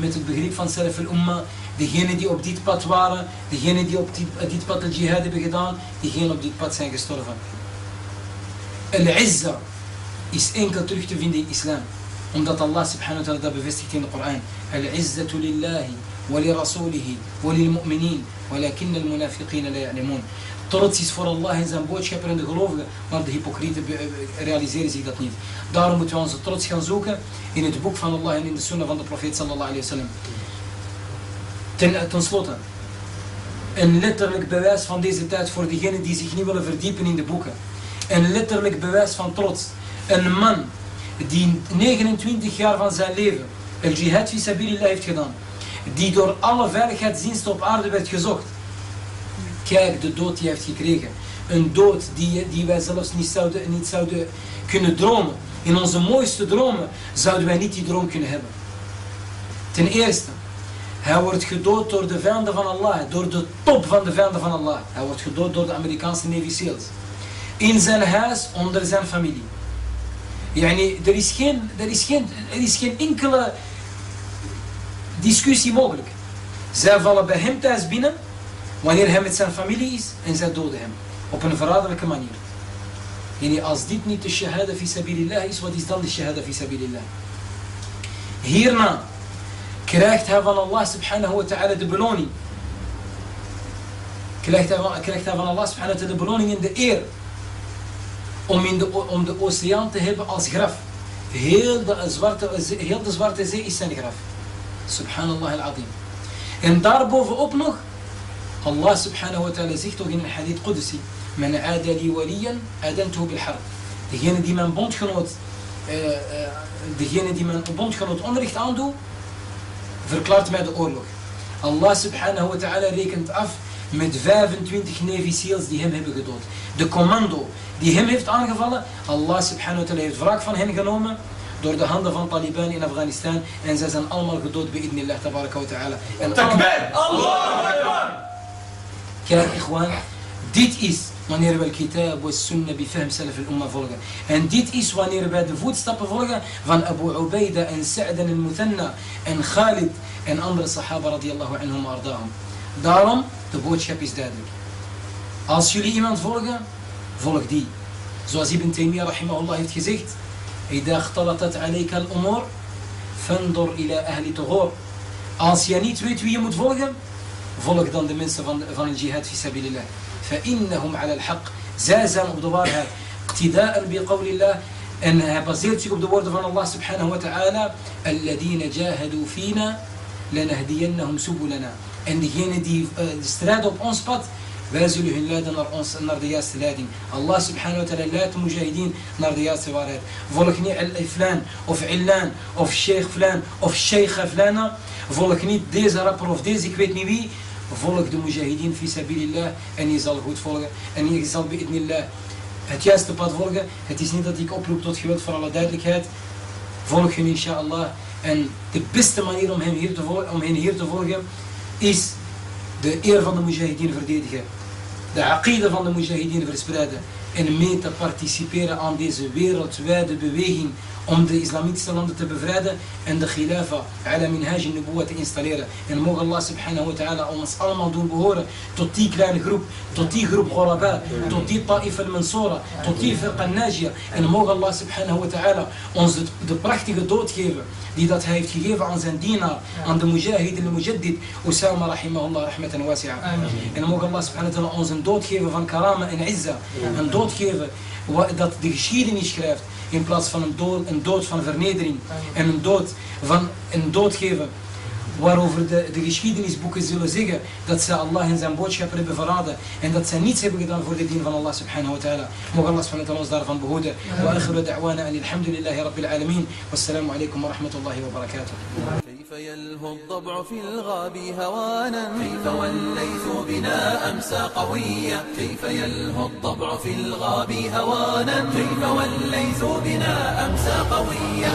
met het begrip van salaf al-umma. Degenen die op dit pad waren, degenen die op dit, dit pad al-jihad hebben gedaan, diegenen op dit pad zijn gestorven. Al-izza is enkel terug te vinden in islam. Omdat Allah subhanahu wa ta'ala dat bevestigt in de Koran. Al-izzatu lillahi wa li rasulihi wa mu'minin walakin al-munafiqina la ya'lamun. Trots is voor Allah en zijn boodschapper en de gelovigen, maar de hypocrieten realiseren zich dat niet. Daarom moeten we onze trots gaan zoeken in het boek van Allah en in de sunnah van de profeet sallallahu alayhi. Ten, ten slotte, een letterlijk bewijs van deze tijd voor diegenen die zich niet willen verdiepen in de boeken. Een letterlijk bewijs van trots. Een man die 29 jaar van zijn leven el jihad fi sabilillah heeft gedaan. Die door alle veiligheidsdiensten op aarde werd gezocht. Kijk de dood die hij heeft gekregen. Een dood die, die wij zelfs niet zouden, niet zouden kunnen dromen. In onze mooiste dromen zouden wij niet die droom kunnen hebben. Ten eerste, hij wordt gedood door de vijanden van Allah. Door de top van de vijanden van Allah. Hij wordt gedood door de Amerikaanse Navy SEALs. In zijn huis, onder zijn familie. Yani, er, is geen, er, is geen, er is geen enkele discussie mogelijk. Zij vallen bij hem thuis binnen, wanneer hij met zijn familie is, en zij doden hem. Op een verraderlijke manier. Yani, als dit niet de shahada fi sabilillah is, wat is dan de shahada fi sabilillah? Hierna krijgt hij van Allah subhanahu wa ta'ala de beloning. Krijgt hij, van, krijgt hij van Allah subhanahu wa ta'ala de beloning in de eer om, in de, om de oceaan te hebben als graf. Heel de, zwarte, heel de zwarte zee is zijn graf. Subhanallah al-azim. En daarbovenop nog, Allah subhanahu wa ta'ala zegt ook in een hadith Qudsi, Men adali waliyan adantuhu bil harb. Degene die mijn bondgenoot, uh, uh, degene die mijn bondgenoot onrecht aandoet, verklaart mij de oorlog. Allah subhanahu wa ta'ala rekent af met 25 Navy SEALs die hem hebben gedood. De commando die hem heeft aangevallen, Allah subhanahu wa ta'ala heeft wraak van hen genomen door de handen van Taliban in Afghanistan en zij zijn allemaal gedood bij idnillah tabaraka wa ta'ala. En allemaal- Kijk, ikhwan, dit is wanneer we al-kitab wa sunnah bifahm salaf al-umma volgen. En dit is wanneer wij de voetstappen volgen van Abu Ubaida en Sa'd en Muthanna en Khalid en andere sahaba radiyallahu anhum ardahum. Daarom, de boodschap is duidelijk. Als jullie iemand volgen, volg die. Zoals Ibn Taymiyyah rahimahullah heeft gezegd. إذا اختلطت عليك الأمور فانظر إلى أهل تغور. Als je niet weet wie je moet volgen, volg dan de mensen van, van het jihad fi sabilillah. فإنهم على الحق. Zij zijn op de waarheid. اقتداء بقول الله. En hij baseert zich op de woorden van Allah subhanahu wa ta'ala. الذين جاهدوا فينا لنهدينهم سبلنا. en diegenen die uh, strijden op ons pad, wij zullen hun leiden naar, ons, naar de juiste leiding. Allah subhanahu wa ta'ala leidt de mujahideen naar de juiste waarheid. Volg niet al-flan of illan of sheikh flan of sheikha flana. Volg niet deze rapper of deze ik weet niet wie. Volg de mujahideen fi sabilillah en je zal goed volgen. En je zal bi'idnillah het juiste pad volgen. Het is niet dat ik oproep tot geweld voor alle duidelijkheid. Volg hen inshallah. En de beste manier om hen hier te volgen, om hen hier te volgen is de eer van de mujahideen verdedigen. De aqida van de mujahideen verspreiden. En mee te participeren aan deze wereldwijde beweging om de islamitische landen te bevrijden en de khilafa ala minhaj nubuwa te installeren. En mogen Allah subhanahu wa ta'ala ons allemaal doen behoren tot die kleine groep, tot die groep ghuraba, tot die ta'if al-mansura, tot die firqa najia. En mogen Allah subhanahu wa ta'ala ons de, de prachtige dood geven die dat hij heeft gegeven aan zijn dienaar, aan de mujahid en de mujaddid, Usama rahimahullah rahmatan wasi'a. En mogen Allah subhanahu wa ta'ala ons een dood geven van karama en izza. Een dood geven dat de geschiedenis schrijft in plaats van een dood, een dood van vernedering en een dood van een dood geven waarover de, de geschiedenisboeken zullen zeggen dat ze Allah en zijn boodschappen hebben verraden en dat zij niets hebben gedaan voor de dien van Allah subhanahu wa ta'ala. Mogen Allah subhanahu wa ta'ala ons daarvan behoeden. Wa akhiru da'wana an alhamdulillahi rabbil alamin. Wassalamu alaikum wa rahmatullahi wa barakatuh. يلهو الضبع في الغاب هوانا كيف والليث بنا أمسى قويا كيف يلهو الضبع في الغاب هوانا كيف والليث بنا أمسى قويا